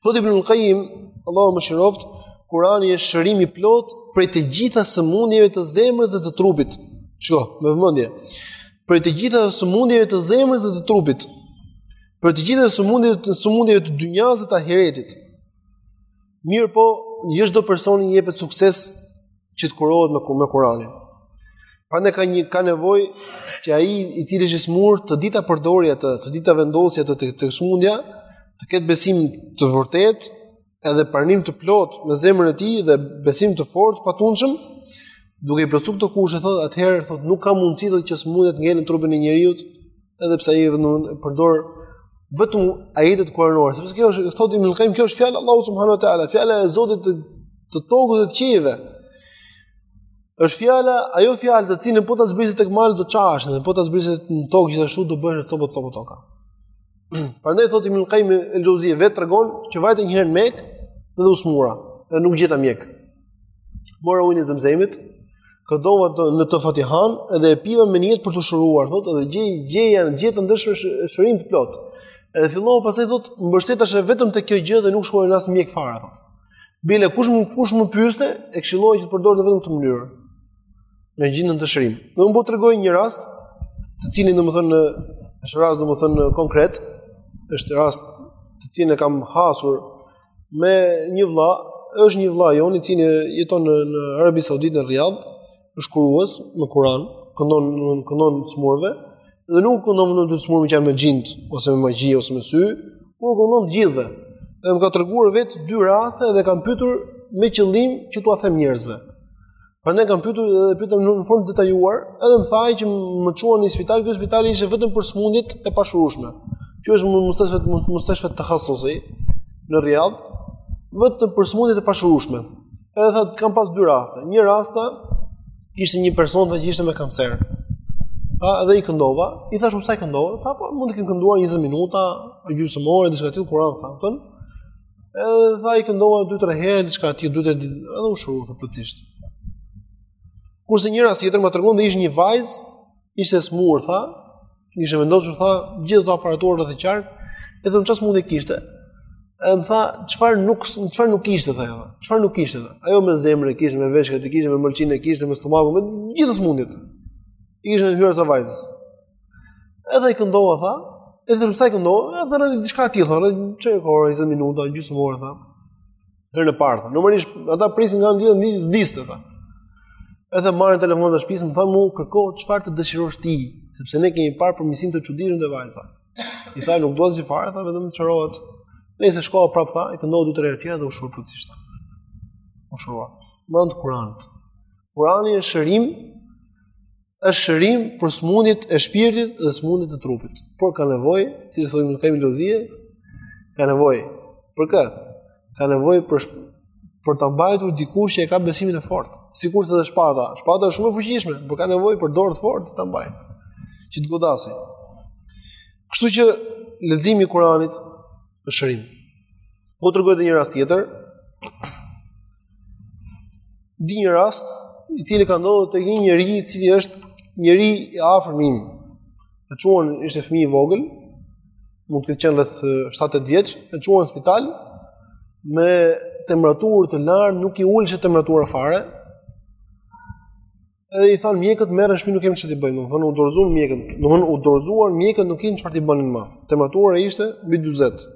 Thotë Ibn al-Qayyim, Allahu e mëshiroftë, Kurani është shërim i plotë prej të gjitha sëmundjeve të zemrës dhe të trupit. Shiko, me vëmendje. Prej të gjitha sëmundjeve të zemrës dhe të trupit. Prej të gjitha sëmundjeve të sëmundjeve të dynjasë dhe të ahiretit. Mirëpo, jo çdo personi i jepet sukses që të kurohet me me Kur'anin. Prandaj ka një ka nevojë që ai i cili është sëmurë të di ta përdorë atë, të di ta vendosë atë te, te sëmundja, të ketë besim të vërtetë, edhe pranim të plotë me zemrën e tij dhe besim të fortë, të patundshëm, duke i plotësuar këto kushte thotë atëherë thotë nuk ka mundësi të që sëmundja të ngelë në trupin e njeriut Edhe pse ai vetëm përdor vetëm ajetet kuranore, sepse kjo është thotë Ibn Qayyim, kjo është fjala e Allahut subhanahu wa taala, fjala e Zotit të, të tokës dhe të qiejve. Është fjala, ajo fjalë të cilën po ta zbriste tek malet do t'i çante, dhe po ta zbriste në tokë gjithashtu do bëhej copa copa toka. Prandaj thotë Ibn Qayyim el-Jauziyye vetë tregon që vajta një herë në Mekë dhe u sëmura, dhe nuk gjeta mjek. Mora ujin e Zemzemit, këndova në të Fatihan dhe e piva me niyet për t'u shëruar, thotë, dhe gjej gjeja në të, gjeta në të shërim të plotë. Edhe fillova pastaj thotë, mbështetesha vetëm te kjo gjë dhe nuk shkoja në asnjë mjek fare thotë. Bile kush më kush më pyeste, e këshilloja që të përdorte vetëm këtë mënyrë. Dhe gjenin në të shërim. Dhe unë po tregoj një rast, të cilin domethënë është rast domethënë konkret, është rast të cilin e kam hasur me një vëlla, është një vëlla jonë i cili jeton në, në Arabi Saudite në Riyadh, është kurues me Kur'an, këndon u këndon të sëmurëve dhe nuk u këndon vetëm të sëmurëve që janë me xhind ose me magji ose me sy, por u këndon të gjithëve. Dhe më ka treguar vetë dy raste dhe e kam pyetur me qëllim që t'ua them njerëzve. Prandaj kam pyetur dhe pyetur në formë të detajuar, edhe më thaj që më çuan në spital, ky spital ishte vetëm për sëmundjet e pashurueshme. Kjo është mustashfë mustashfë të khasusi në Riyadh, vetëm për sëmundjet e pashurueshme. Edhe thotë kam pas dy raste. Një rast ishte një person që ishte me kancer. Pa edhe i këndova, i thashë pse i këndova? Tha po mund të kem kënduar 20 minuta, gjysmë ore, diçka tillë kur an tha. Edhe tha i këndova dy tre herë diçka e tillë dy tre ditë edhe u shëru thotë plotësisht. Kurse një rast tjetër më tregon se ishte një vajzë, ishte e smur tha, ishte vendosur tha gjithë ato aparaturat rreth e qark, edhe i them ça smundje kishte. Edhe më tha çfarë nuk çfarë nuk kishte tha ajo. Çfarë nuk kishte tha. Ajo me zemrën e kishte, me veshkat e kishte, me mëlçinë e kishte, me stomakun, me gjithë smundjet. I kishin hyrë asaj vajzës. Edhe i këndova tha, edhe të asaj këndova, edhe rreth diçka e tillë, tha, rreth çerek ore, 20 minuta, gjysmë ore, tha. Herën e parë, tha. Normalisht, ata prisin nga dita në ditë të vdiste, tha. Edhe marrën telefon të shpisë, më thonë mu, kërko, çfarë të dëshirosh ti, sepse ne kemi parë përmirësim të çuditshëm te vajza. I thashë, nuk dua gjë fare, tha, vetëm të shërohet. Nejse shkova prapë, tha, i këndova dy tre herë të tjera dhe u shëru plotësisht, tha. U shërua. Me anë të Kuranit. Kurani është shërim është shërim për smundjet e shpirtit dhe smundjet e trupit. Por ka nevojë, si të thonë në kemi lozie, ka nevojë. Për kë? Ka nevojë për për ta mbajtur dikush që e ka besimin e fortë. Sikurse dhe shpata, shpata është shumë e fuqishme, por ka nevojë për dorë të fortë ta mbajë. Që të godasi. Kështu që leximi i Kuranit është shërim. Po ju tregoj dhe një rast tjetër, di një rast, i cili ka ndodhur te një njeri, i cili është njeri i afërm im, e çuan ishte fëmijë i vogël, mund të ketë qenë rreth 7-8 vjeç, e çuan në spital me temperaturë të lartë, nuk i ulej temperatura fare. Edhe i thanë mjekët merre në shpi nuk kemi çfarë të bëjmë. Domthonë u dorëzuan mjekët. Domthonë u dorëzuan mjekët nuk kishin çfarë të bënin më. Temperatura ishte mbi 40.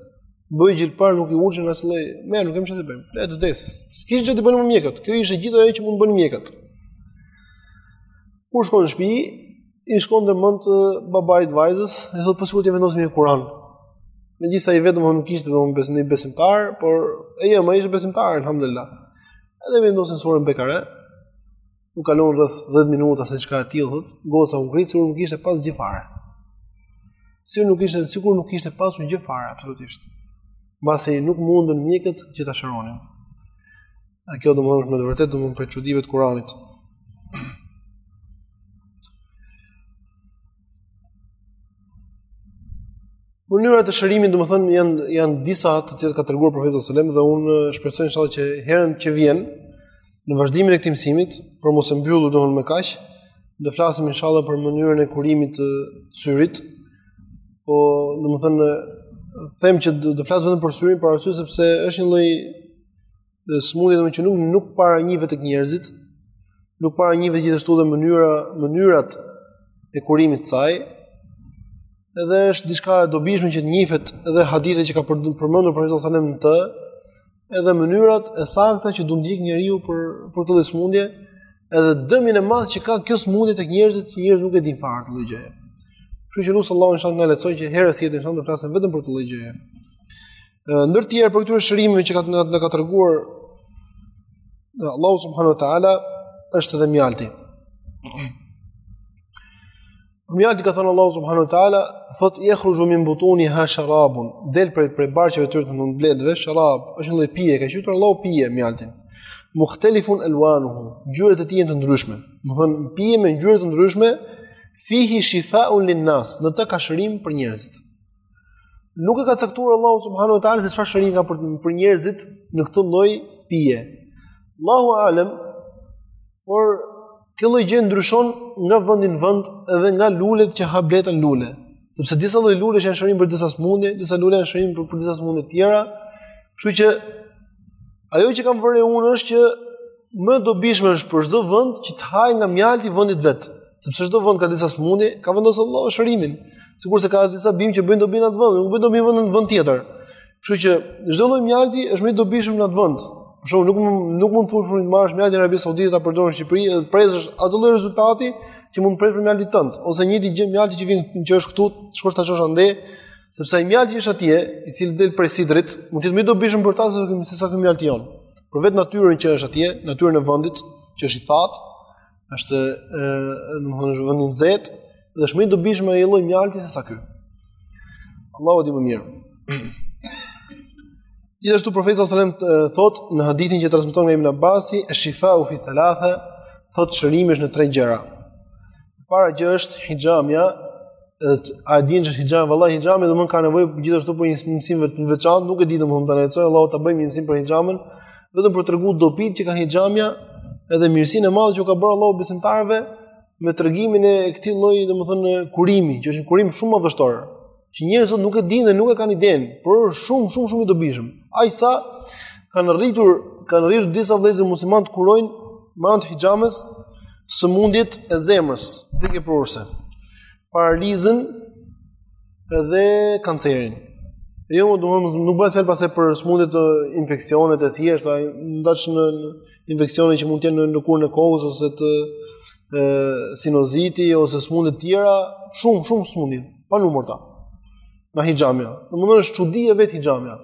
Mbi dyzet, po nuk i ulej në asnjë lloj. Me nuk kemi çfarë të bëjmë. Le të vdesi. S'kish gjë të bënin më mjekët. Kjo ishte gjithë ajo që mund të bënin mjekët. Kur shkon në shtëpi, i shkon ndërmend babait të vajzës, e thotë po sikur të vendosim një Kur'an. Megjithëse ai vetë nuk ishte domthonë besim në besimtar, por e ëma ishte besimtar, alhamdulillah. Edhe vendosin surën Bekare. U kalon rreth 10 minuta diçka e tillë thot, goca u ngrit sikur nuk kishte pas gjë fare. Si nuk kishte sikur nuk kishte pasur gjë fare absolutisht. Mbasi nuk mundën mjekët që ta shëronin. E kjo domethënë me të vërtetë domethënë prej çudive të Kuranit. Mënyrat e shërimit, domethënë janë janë disa të cilat ka treguar profeti sallallahu alajhi wasallam dhe unë shpresoj inshallah që herën që vjen në vazhdimin e këtij mësimit, për mos e mbyllur domethënë me kaq, do flasim inshallah për mënyrën e kurimit të syrit. Po, domethënë them që do të flas vetëm për syrin, për arsye sepse është një lloj smundje domethënë që nuk nuk para njihet tek njerëzit, nuk para njihet gjithashtu dhe mënyra mënyrat e kurimit të saj. Edhe është diçka e dobishme që të njihet edhe hadithe që ka përmendur profeti sallallahu alajhi të edhe mënyrat e sakta që duhet ndjek njeriu për për këtë smundje, edhe dëmin e madh që ka kjo smundje tek njerëzit, që njerëzit nuk e dinë fare këtë gjë. Kështu që lutem Allahun inshallah na lehtësoj që herës tjetër të flasim vetëm për këtë gjë. Ndër të tjera prej këtyre shërimeve që ka të na ka treguar Allahu subhanahu wa taala është edhe mjalti. Mjalti ka thënë Allahu subhanahu wa taala, thot yakhruju min butuni ha sharabun, del prej prej barqeve të tyre të bletëve sharab, është një lloj pije, ka quajtur Allahu pije mjaltin. Mukhtalifun alwanuhu, ngjyrat e tij janë të ndryshme. Do thon pije me ngjyra të ndryshme, fihi shifaun lin nas, në të ka shërim për njerëzit. Nuk e ka caktuar Allahu subhanahu wa taala se çfarë shërim ka për për njerëzit në këtë lloj pije. Allahu alem, por kjo lloj gjë ndryshon nga vendi në vend dhe nga lulet që ha bleta në lule. Sepse disa lloj lulesh janë shërim për disa smundje, disa lule janë shërim për, për disa smundje të tjera. Kështu që Ajo që kam vënë re unë është që më e dobishme është për çdo vend që të hajë nga mjalti i vendit vet, sepse çdo vend ka disa sëmundje, ka vendosur Allahu shërimin, sikurse ka disa bimë që bëjnë dobi në atë vend, nuk bëjnë dobi në vend tjetër. Kështu që çdo lloj mjalti është më i dobishëm në atë vend. Për shembull, nuk nuk mund të thosh unë të marrësh mjaltin në Arabinë Saudite ta përdorësh në Shqipëri dhe të presësh atë lloj rezultati që mund të presh për mjaltin tënd, ose e njëjta gjë mjalti që vjen që është këtu, shkosh ta çosh andej, Sepse ai mjalti që është atje, i cili del prej sidrit, mund të jetë më i dobishëm për ta se sa kemi se sa ky mjalti jon. Për vetë natyrën që është atje, natyrën e vendit që është i thatë, është ë, domethënë është vendi i nxehtë dhe është më i dobishëm ai lloj mjalti se sa ky. Allahu di më mirë. Gjithashtu profeti sallallahu alajhi wasallam thotë në hadithin që transmetohet nga Ibn Abbasi, "Shifau fi thalatha", thotë shërimi është në tre gjëra. E para gjë është hixhamja, a e dinë që hixhami vallahi hixhamja do të ka nevojë gjithashtu për një mësim të veçantë, nuk e di domthon tani çoj Allahu ta bëjmë një mësim për hixhamen, vetëm për t'tregu dobit që ka hixhamja edhe mirësinë e madhe që u ka bërë Allahu besimtarëve me tregimin e këtij lloji domthon kurimi, që është një kurim shumë madhështor, që njerëzit nuk e dinë dhe nuk e kanë idenë, por është shumë shumë shumë i dobishëm. Aq sa kanë arritur, kanë arritur disa vëllezër muslimanë të kurojnë me anë të hixhames, sëmundjet e zemrës, vdekjeprurëse, paralizën dhe kancerin. E jo, domethonë nuk bëhet fjalë pastaj për sëmundje të infeksionet e thjeshta, ndaç në infeksione që mund të jenë në lëkurën e kokës ose të e, sinoziti ose sëmundje të tjera, shumë shumë sëmundje, pa numër ta. Me hixhamja. Domethonë është çudi e vetë hixhamja.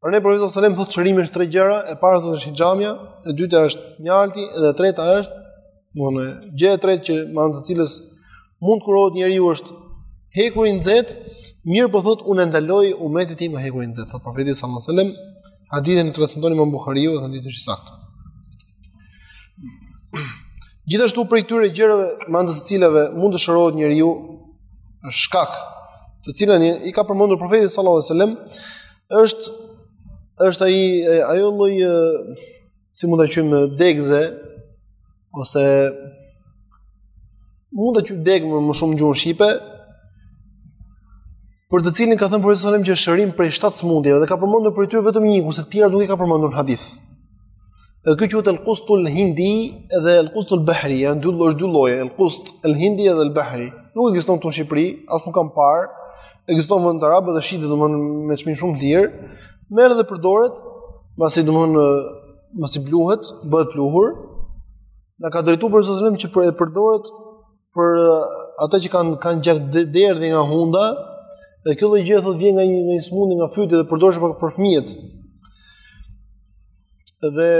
Por ne profeti sallallahu alajhi wasallam thotë shërimi është tre gjëra, e para thotë është hixhamja, e dyta është mjalti dhe e treta është domthonë gjë e tretë që me anë të cilës mund të kurohet njeriu është hekur i nxehtë, mirë po thotë unë ndaloj umetit tim hekurin e nxehtë, thotë profeti sallallahu alajhi wasallam, hadithin e transmeton Imam Buhariu dhe hadithi është i saktë. Gjithashtu prej këtyre gjërave me anë të së cilave mund të shërohet njeriu shkak, të cilën i ka përmendur profeti sallallahu alajhi wasallam është është ai ajo lloj si mund ta quajmë degëz ose mund ta quajmë degë më shumë gjuhën shqipe për të cilin ka thënë profeti sallallahu alajhi wasallam që është shërim prej shtatë smundjeve dhe ka përmendur prej tyre vetëm një kurse të tjerat nuk i ka përmendur në hadith. Dhe kjo quhet al-qust al-hindi dhe al-qust al-bahri, janë dy lloje, dy lloje, al-qust al-hindi dhe al-bahri. Nuk ekziston këtu në Shqipëri, as nuk kam parë. Ekziston vendet arabe dhe shitet domthon me çmim shumë të lirë. Merret dhe përdoret, pasi domthon masi bluhet, bëhet pluhur. Na ka drejtuar profeti sallallahu alajhi wasallam që për e përdoret për ata që kanë kanë gjakderdhje nga hunda, dhe kjo lloj gjë thotë vjen nga një një smundje nga fyti dhe përdoret për, për fëmijët. Dhe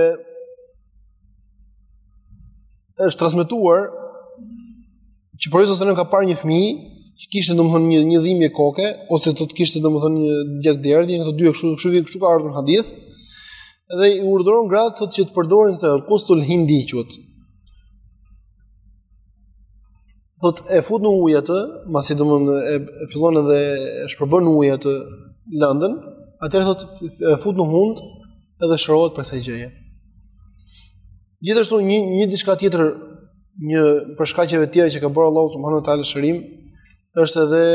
është transmetuar që profeti sallallahu alajhi wasallam ka parë një fëmijë që kishte domthon një një dhimbje koke ose të kishte domthon një gjakderdhje nga të dy kështu kështu kështu ka ardhur në hadith dhe i urdhëron gratë thotë që të përdorin këtë kustul hindi quhet Thotë e fut në ujë atë, masi domthon e, e fillon edhe e shpërbën në ujë atë lëndën, atëherë thotë e fut në hund edhe shërohet prej kësaj gjëje. Gjithashtu një një diçka tjetër, një prej shkaqeve të tjera që ka bërë Allahu subhanahu wa taala shërim, është edhe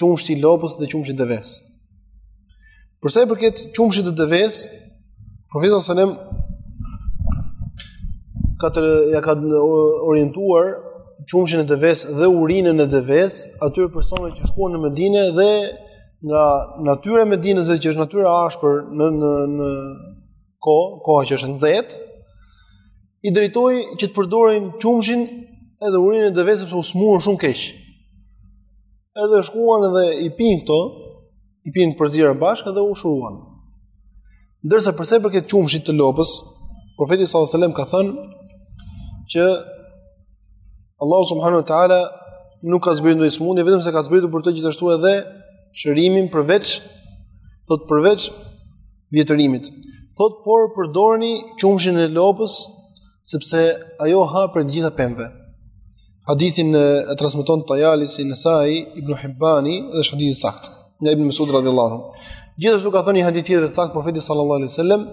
qumështi i lopës dhe qumështi i deves. Për sa i përket qumështit të deves, profeti sallallahu alajhi wasallam ka të, ja ka orientuar qumështin e deves dhe urinën e deves atyre personave që shkuan në Medinë dhe nga natyra e Medinës që është natyrë ashpër në në në kohë, koha që është nxehtë, i drejtoi që të përdorin qumshin edhe urinën e devës sepse u smurën shumë keq. Edhe shkuan edhe i pinë këto, i pinë përziera bashkë dhe u shuruan. Ndërsa për sa i përket qumshit të lopës, profeti sallallahu alajhi wasallam ka thënë që Allahu subhanahu wa taala nuk ka zbritur ndonjë smundje, vetëm se ka zbritur për të gjithashtu edhe shërimin përveç thot përveç vjetërimit. Thot por përdorni qumshin e lopës sepse ajo ha prej të gjitha pemëve. Hadithin e, e transmeton Tajalisi, Nesai, Ibn Hibani dhe është hadith i saktë. Nga Ibn Mesud radhiyallahu anhu. Gjithashtu ka thënë në një hadith tjetër të saktë profeti sallallahu alaihi wasallam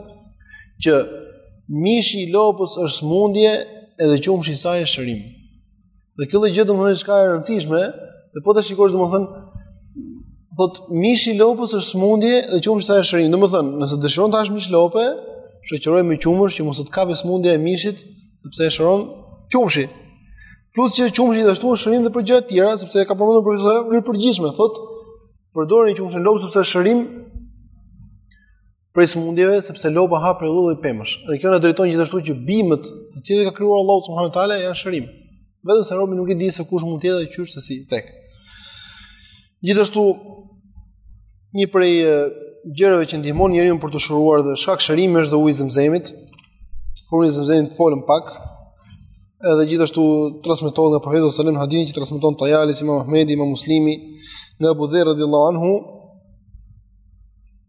që mishi i lopës është smundje edhe qumshi i saj është shërim. Dhe kjo gjë domethënë është e rëndësishme, dhe po ta shikosh domethënë thot mishi i lopës është smundje dhe qumshi i saj është shërim. Domethënë, nëse dëshiron të hash mish lope, shoqëroje me qumësht që mos të të kapë smundja e mishit, sepse e shëron qumshi. Plus që qumshi gjithashtu është shërim dhe për gjëra të tjera, sepse e ka përmendur profeti në mënyrë të përgjithshme, thotë përdorni qumshin e lopës sepse është shërim prej sëmundjeve sepse lopa ha prej çdo lloj pemësh. Dhe kjo na drejton gjithashtu që bimët, të cilat i ka krijuar Allahu subhanahu wa taala, janë shërim. Vetëm se robi nuk e di se kush mund të jetë dhe qysh se si tek. Gjithashtu një prej gjërave që ndihmon njeriun për t'u shëruar dhe shkak shërimi është dhe uji i zemzemit. Për ujin e zemzemit folëm pak, edhe gjithashtu transmetohet nga profeti sallallahu alajhi wasallam në hadithin që transmeton Tajalisi, Imam Ahmedi, Imam Muslimi, nga Abu Dherr radhiyallahu anhu,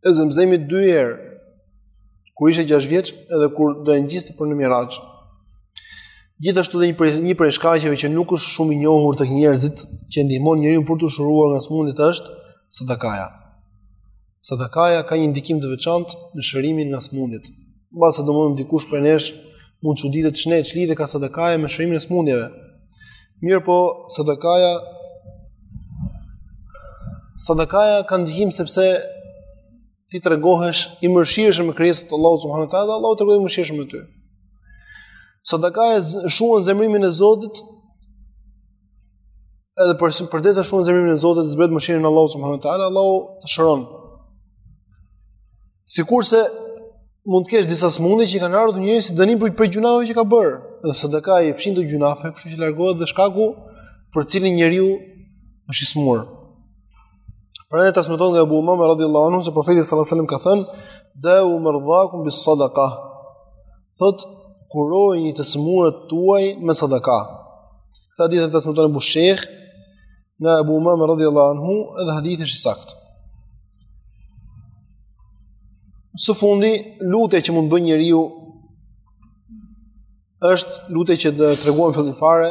e zemzemit dy herë kur ishte 6 vjeç edhe kur do e ngjiste për në Miraj. Gjithashtu dhe një prej një prej shkaqeve që nuk është shumë i njohur tek njerëzit që e ndihmon njeriun për t'u shuruar nga smundjet është sadakaja. Sadakaja ka një ndikim të veçantë në shërimin nga smundjet. Mbase domethënë dikush prej nesh mund të çuditet ç'ne ç'lidhje ka sadakaja me shërimin e smundjeve. Mirëpo, sadakaja sadakaja ka ndikim sepse ti tregohesh i mëshirshëm me krijesat e Allahut subhanuhu teala dhe Allahu tregohet i mëshirshëm me ty. Sadakaja shuan zemrimin e Zotit Edhe për për të të shuar zemrimin e Zotit, zbret mëshirën e Allahut subhanuhu teala, Allahu të shëron. Sikurse mund të ketë disa sëmundje që i kanë ardhur njeriut si dënim për prej gjunave që ka bërë. Dhe sadaka i fshin këto gjunahe, kështu që largohet dhe shkaku për të cilin njeriu është i smur. Prandaj transmetohet nga Abu Umama radhiyallahu anhu se profeti sallallahu alajhi wasallam ka thënë: "Da'u mardhakum bis-sadaqah." thot kurojini të sëmurët tuaj me sadaka. Këtë hadith e transmeton Abu Sheikh nga Abu Umame radhiyallahu anhu dhe hadithi është i saktë. Së fundi, lutja që mund të bëjë njeriu është lutja që të treguam fillim fare,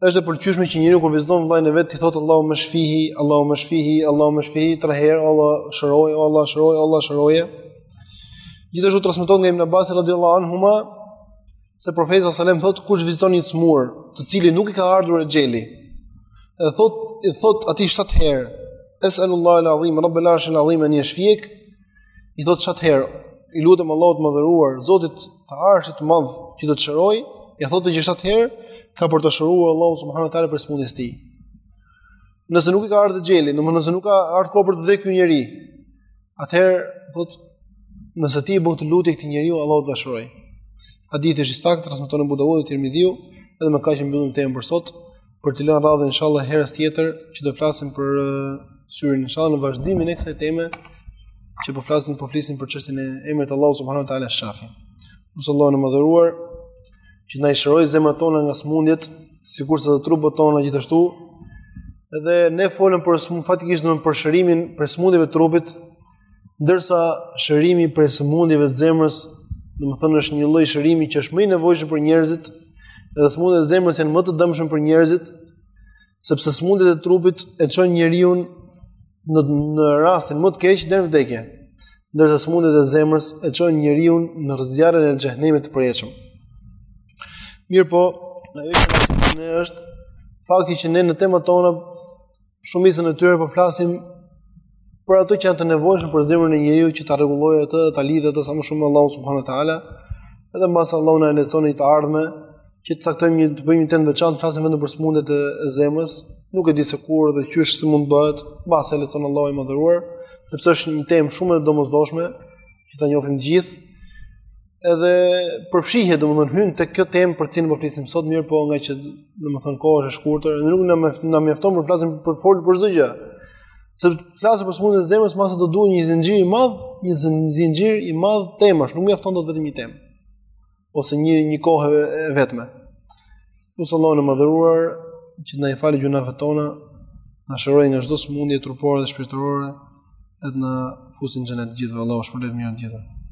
është e pëlqyeshme që njeriu kur viziton vëllain e vet t'i thotë Allahumme shfihi, Allahumme shfihi, Allahumme shfihi tre herë, Allah shëroje, Allah shëroje, Allah shëroje. Gjithashtu transmetohet nga Ibn Abbas radhiyallahu anhuma se profeti sallallahu alajhi wasallam thotë kush viziton një të sëmurë, të cilit nuk i ka ardhur exheli. E thotë i thotë atij shtat herë, Es'alullahu al-adhim, Rabbul arshil adhim an yashfik. i thotë shtat herë i lutem Allahut të madhëruar Zotit të arshit të madh që të të shërojë i thotë shtat herë ka për ta shëruar Allahu subhanahu wa taala prej smundjes tij nëse nuk i ka ardhur exheli do të thotë nëse nuk ka ardhur koha për të vdekur ky njeri atëherë thotë nëse ti e bën këtë lutje te ky njeri Allahu do ta shërojë hadithi është i saktë transmeton Abu Dawud dhe Tirmidhiu edhe me kaq e mbyllim temën për sot për t'i lënë radhën inshallah herës tjetër që do flasim për syrin inshallah në vazhdimin e kësaj teme që po flasim po flisim për çështjen e emrit të Allahut subhanahu wa taala Shafi. Lus Allahun e madhëruar që të na i shërojë zemrat tona nga sëmundjet, sikurse edhe trupat tona gjithashtu. Edhe ne folëm faktikisht për shërimin prej sëmundjeve të trupit, Ndërsa shërimi prej sëmundjeve të zemrës, domethënë është një lloj shërimi që është më i nevojshëm për njerëzit, dhe sëmundjet e zemrës janë më të dëmshme për njerëzit, sepse sëmundjet e trupit e çojnë njeriun në në rastin më të keq deri në vdekje. Ndërsa sëmundjet e zemrës e çojnë njeriun në zjarrin e xhehenemit të përjetshëm. Mirpo, ajo që ne është fakti që ne në temat tona shumicën e tyre po flasim për ato që janë të nevojshme për zemrën e njeriut që ta rregullojë atë, ta lidhë atë sa më shumë me Allahun subhanahu wa taala. Edhe mbase Allahu na e lehtëson në të ardhmen që të caktojmë një të bëjmë një temë të veçantë, të flasim vetëm për sëmundjet e, e zemrës, nuk e di se kur dhe qysh se mund të bëhet, mbase e lehtëson Allahu i madhëruar, sepse është një temë shumë e domosdoshme që ta njohim të gjithë. edhe përfshihet domethënë hyn tek kjo temë për të cilën po flisim sot mirëpo ngaqë domethënë koha është e shkurtër dhe nuk na na mjafton për flasim për të fol për çdo gjë. Se të flasim për sëmundjet e zemrës, mbase do duhet një zinxhir i madh, një zinxhir i madh temash, nuk mjafton dot vetëm një temë ose një një kohë e vetme. E lus Allahun e madhëruar që të na i falë gjynahet tona, të na shërojë nga çdo sëmundje trupore dhe shpirtërore, edhe të na fusi në xhenet të gjithë Allahu ju shpërbleftë me të mira të gjithë.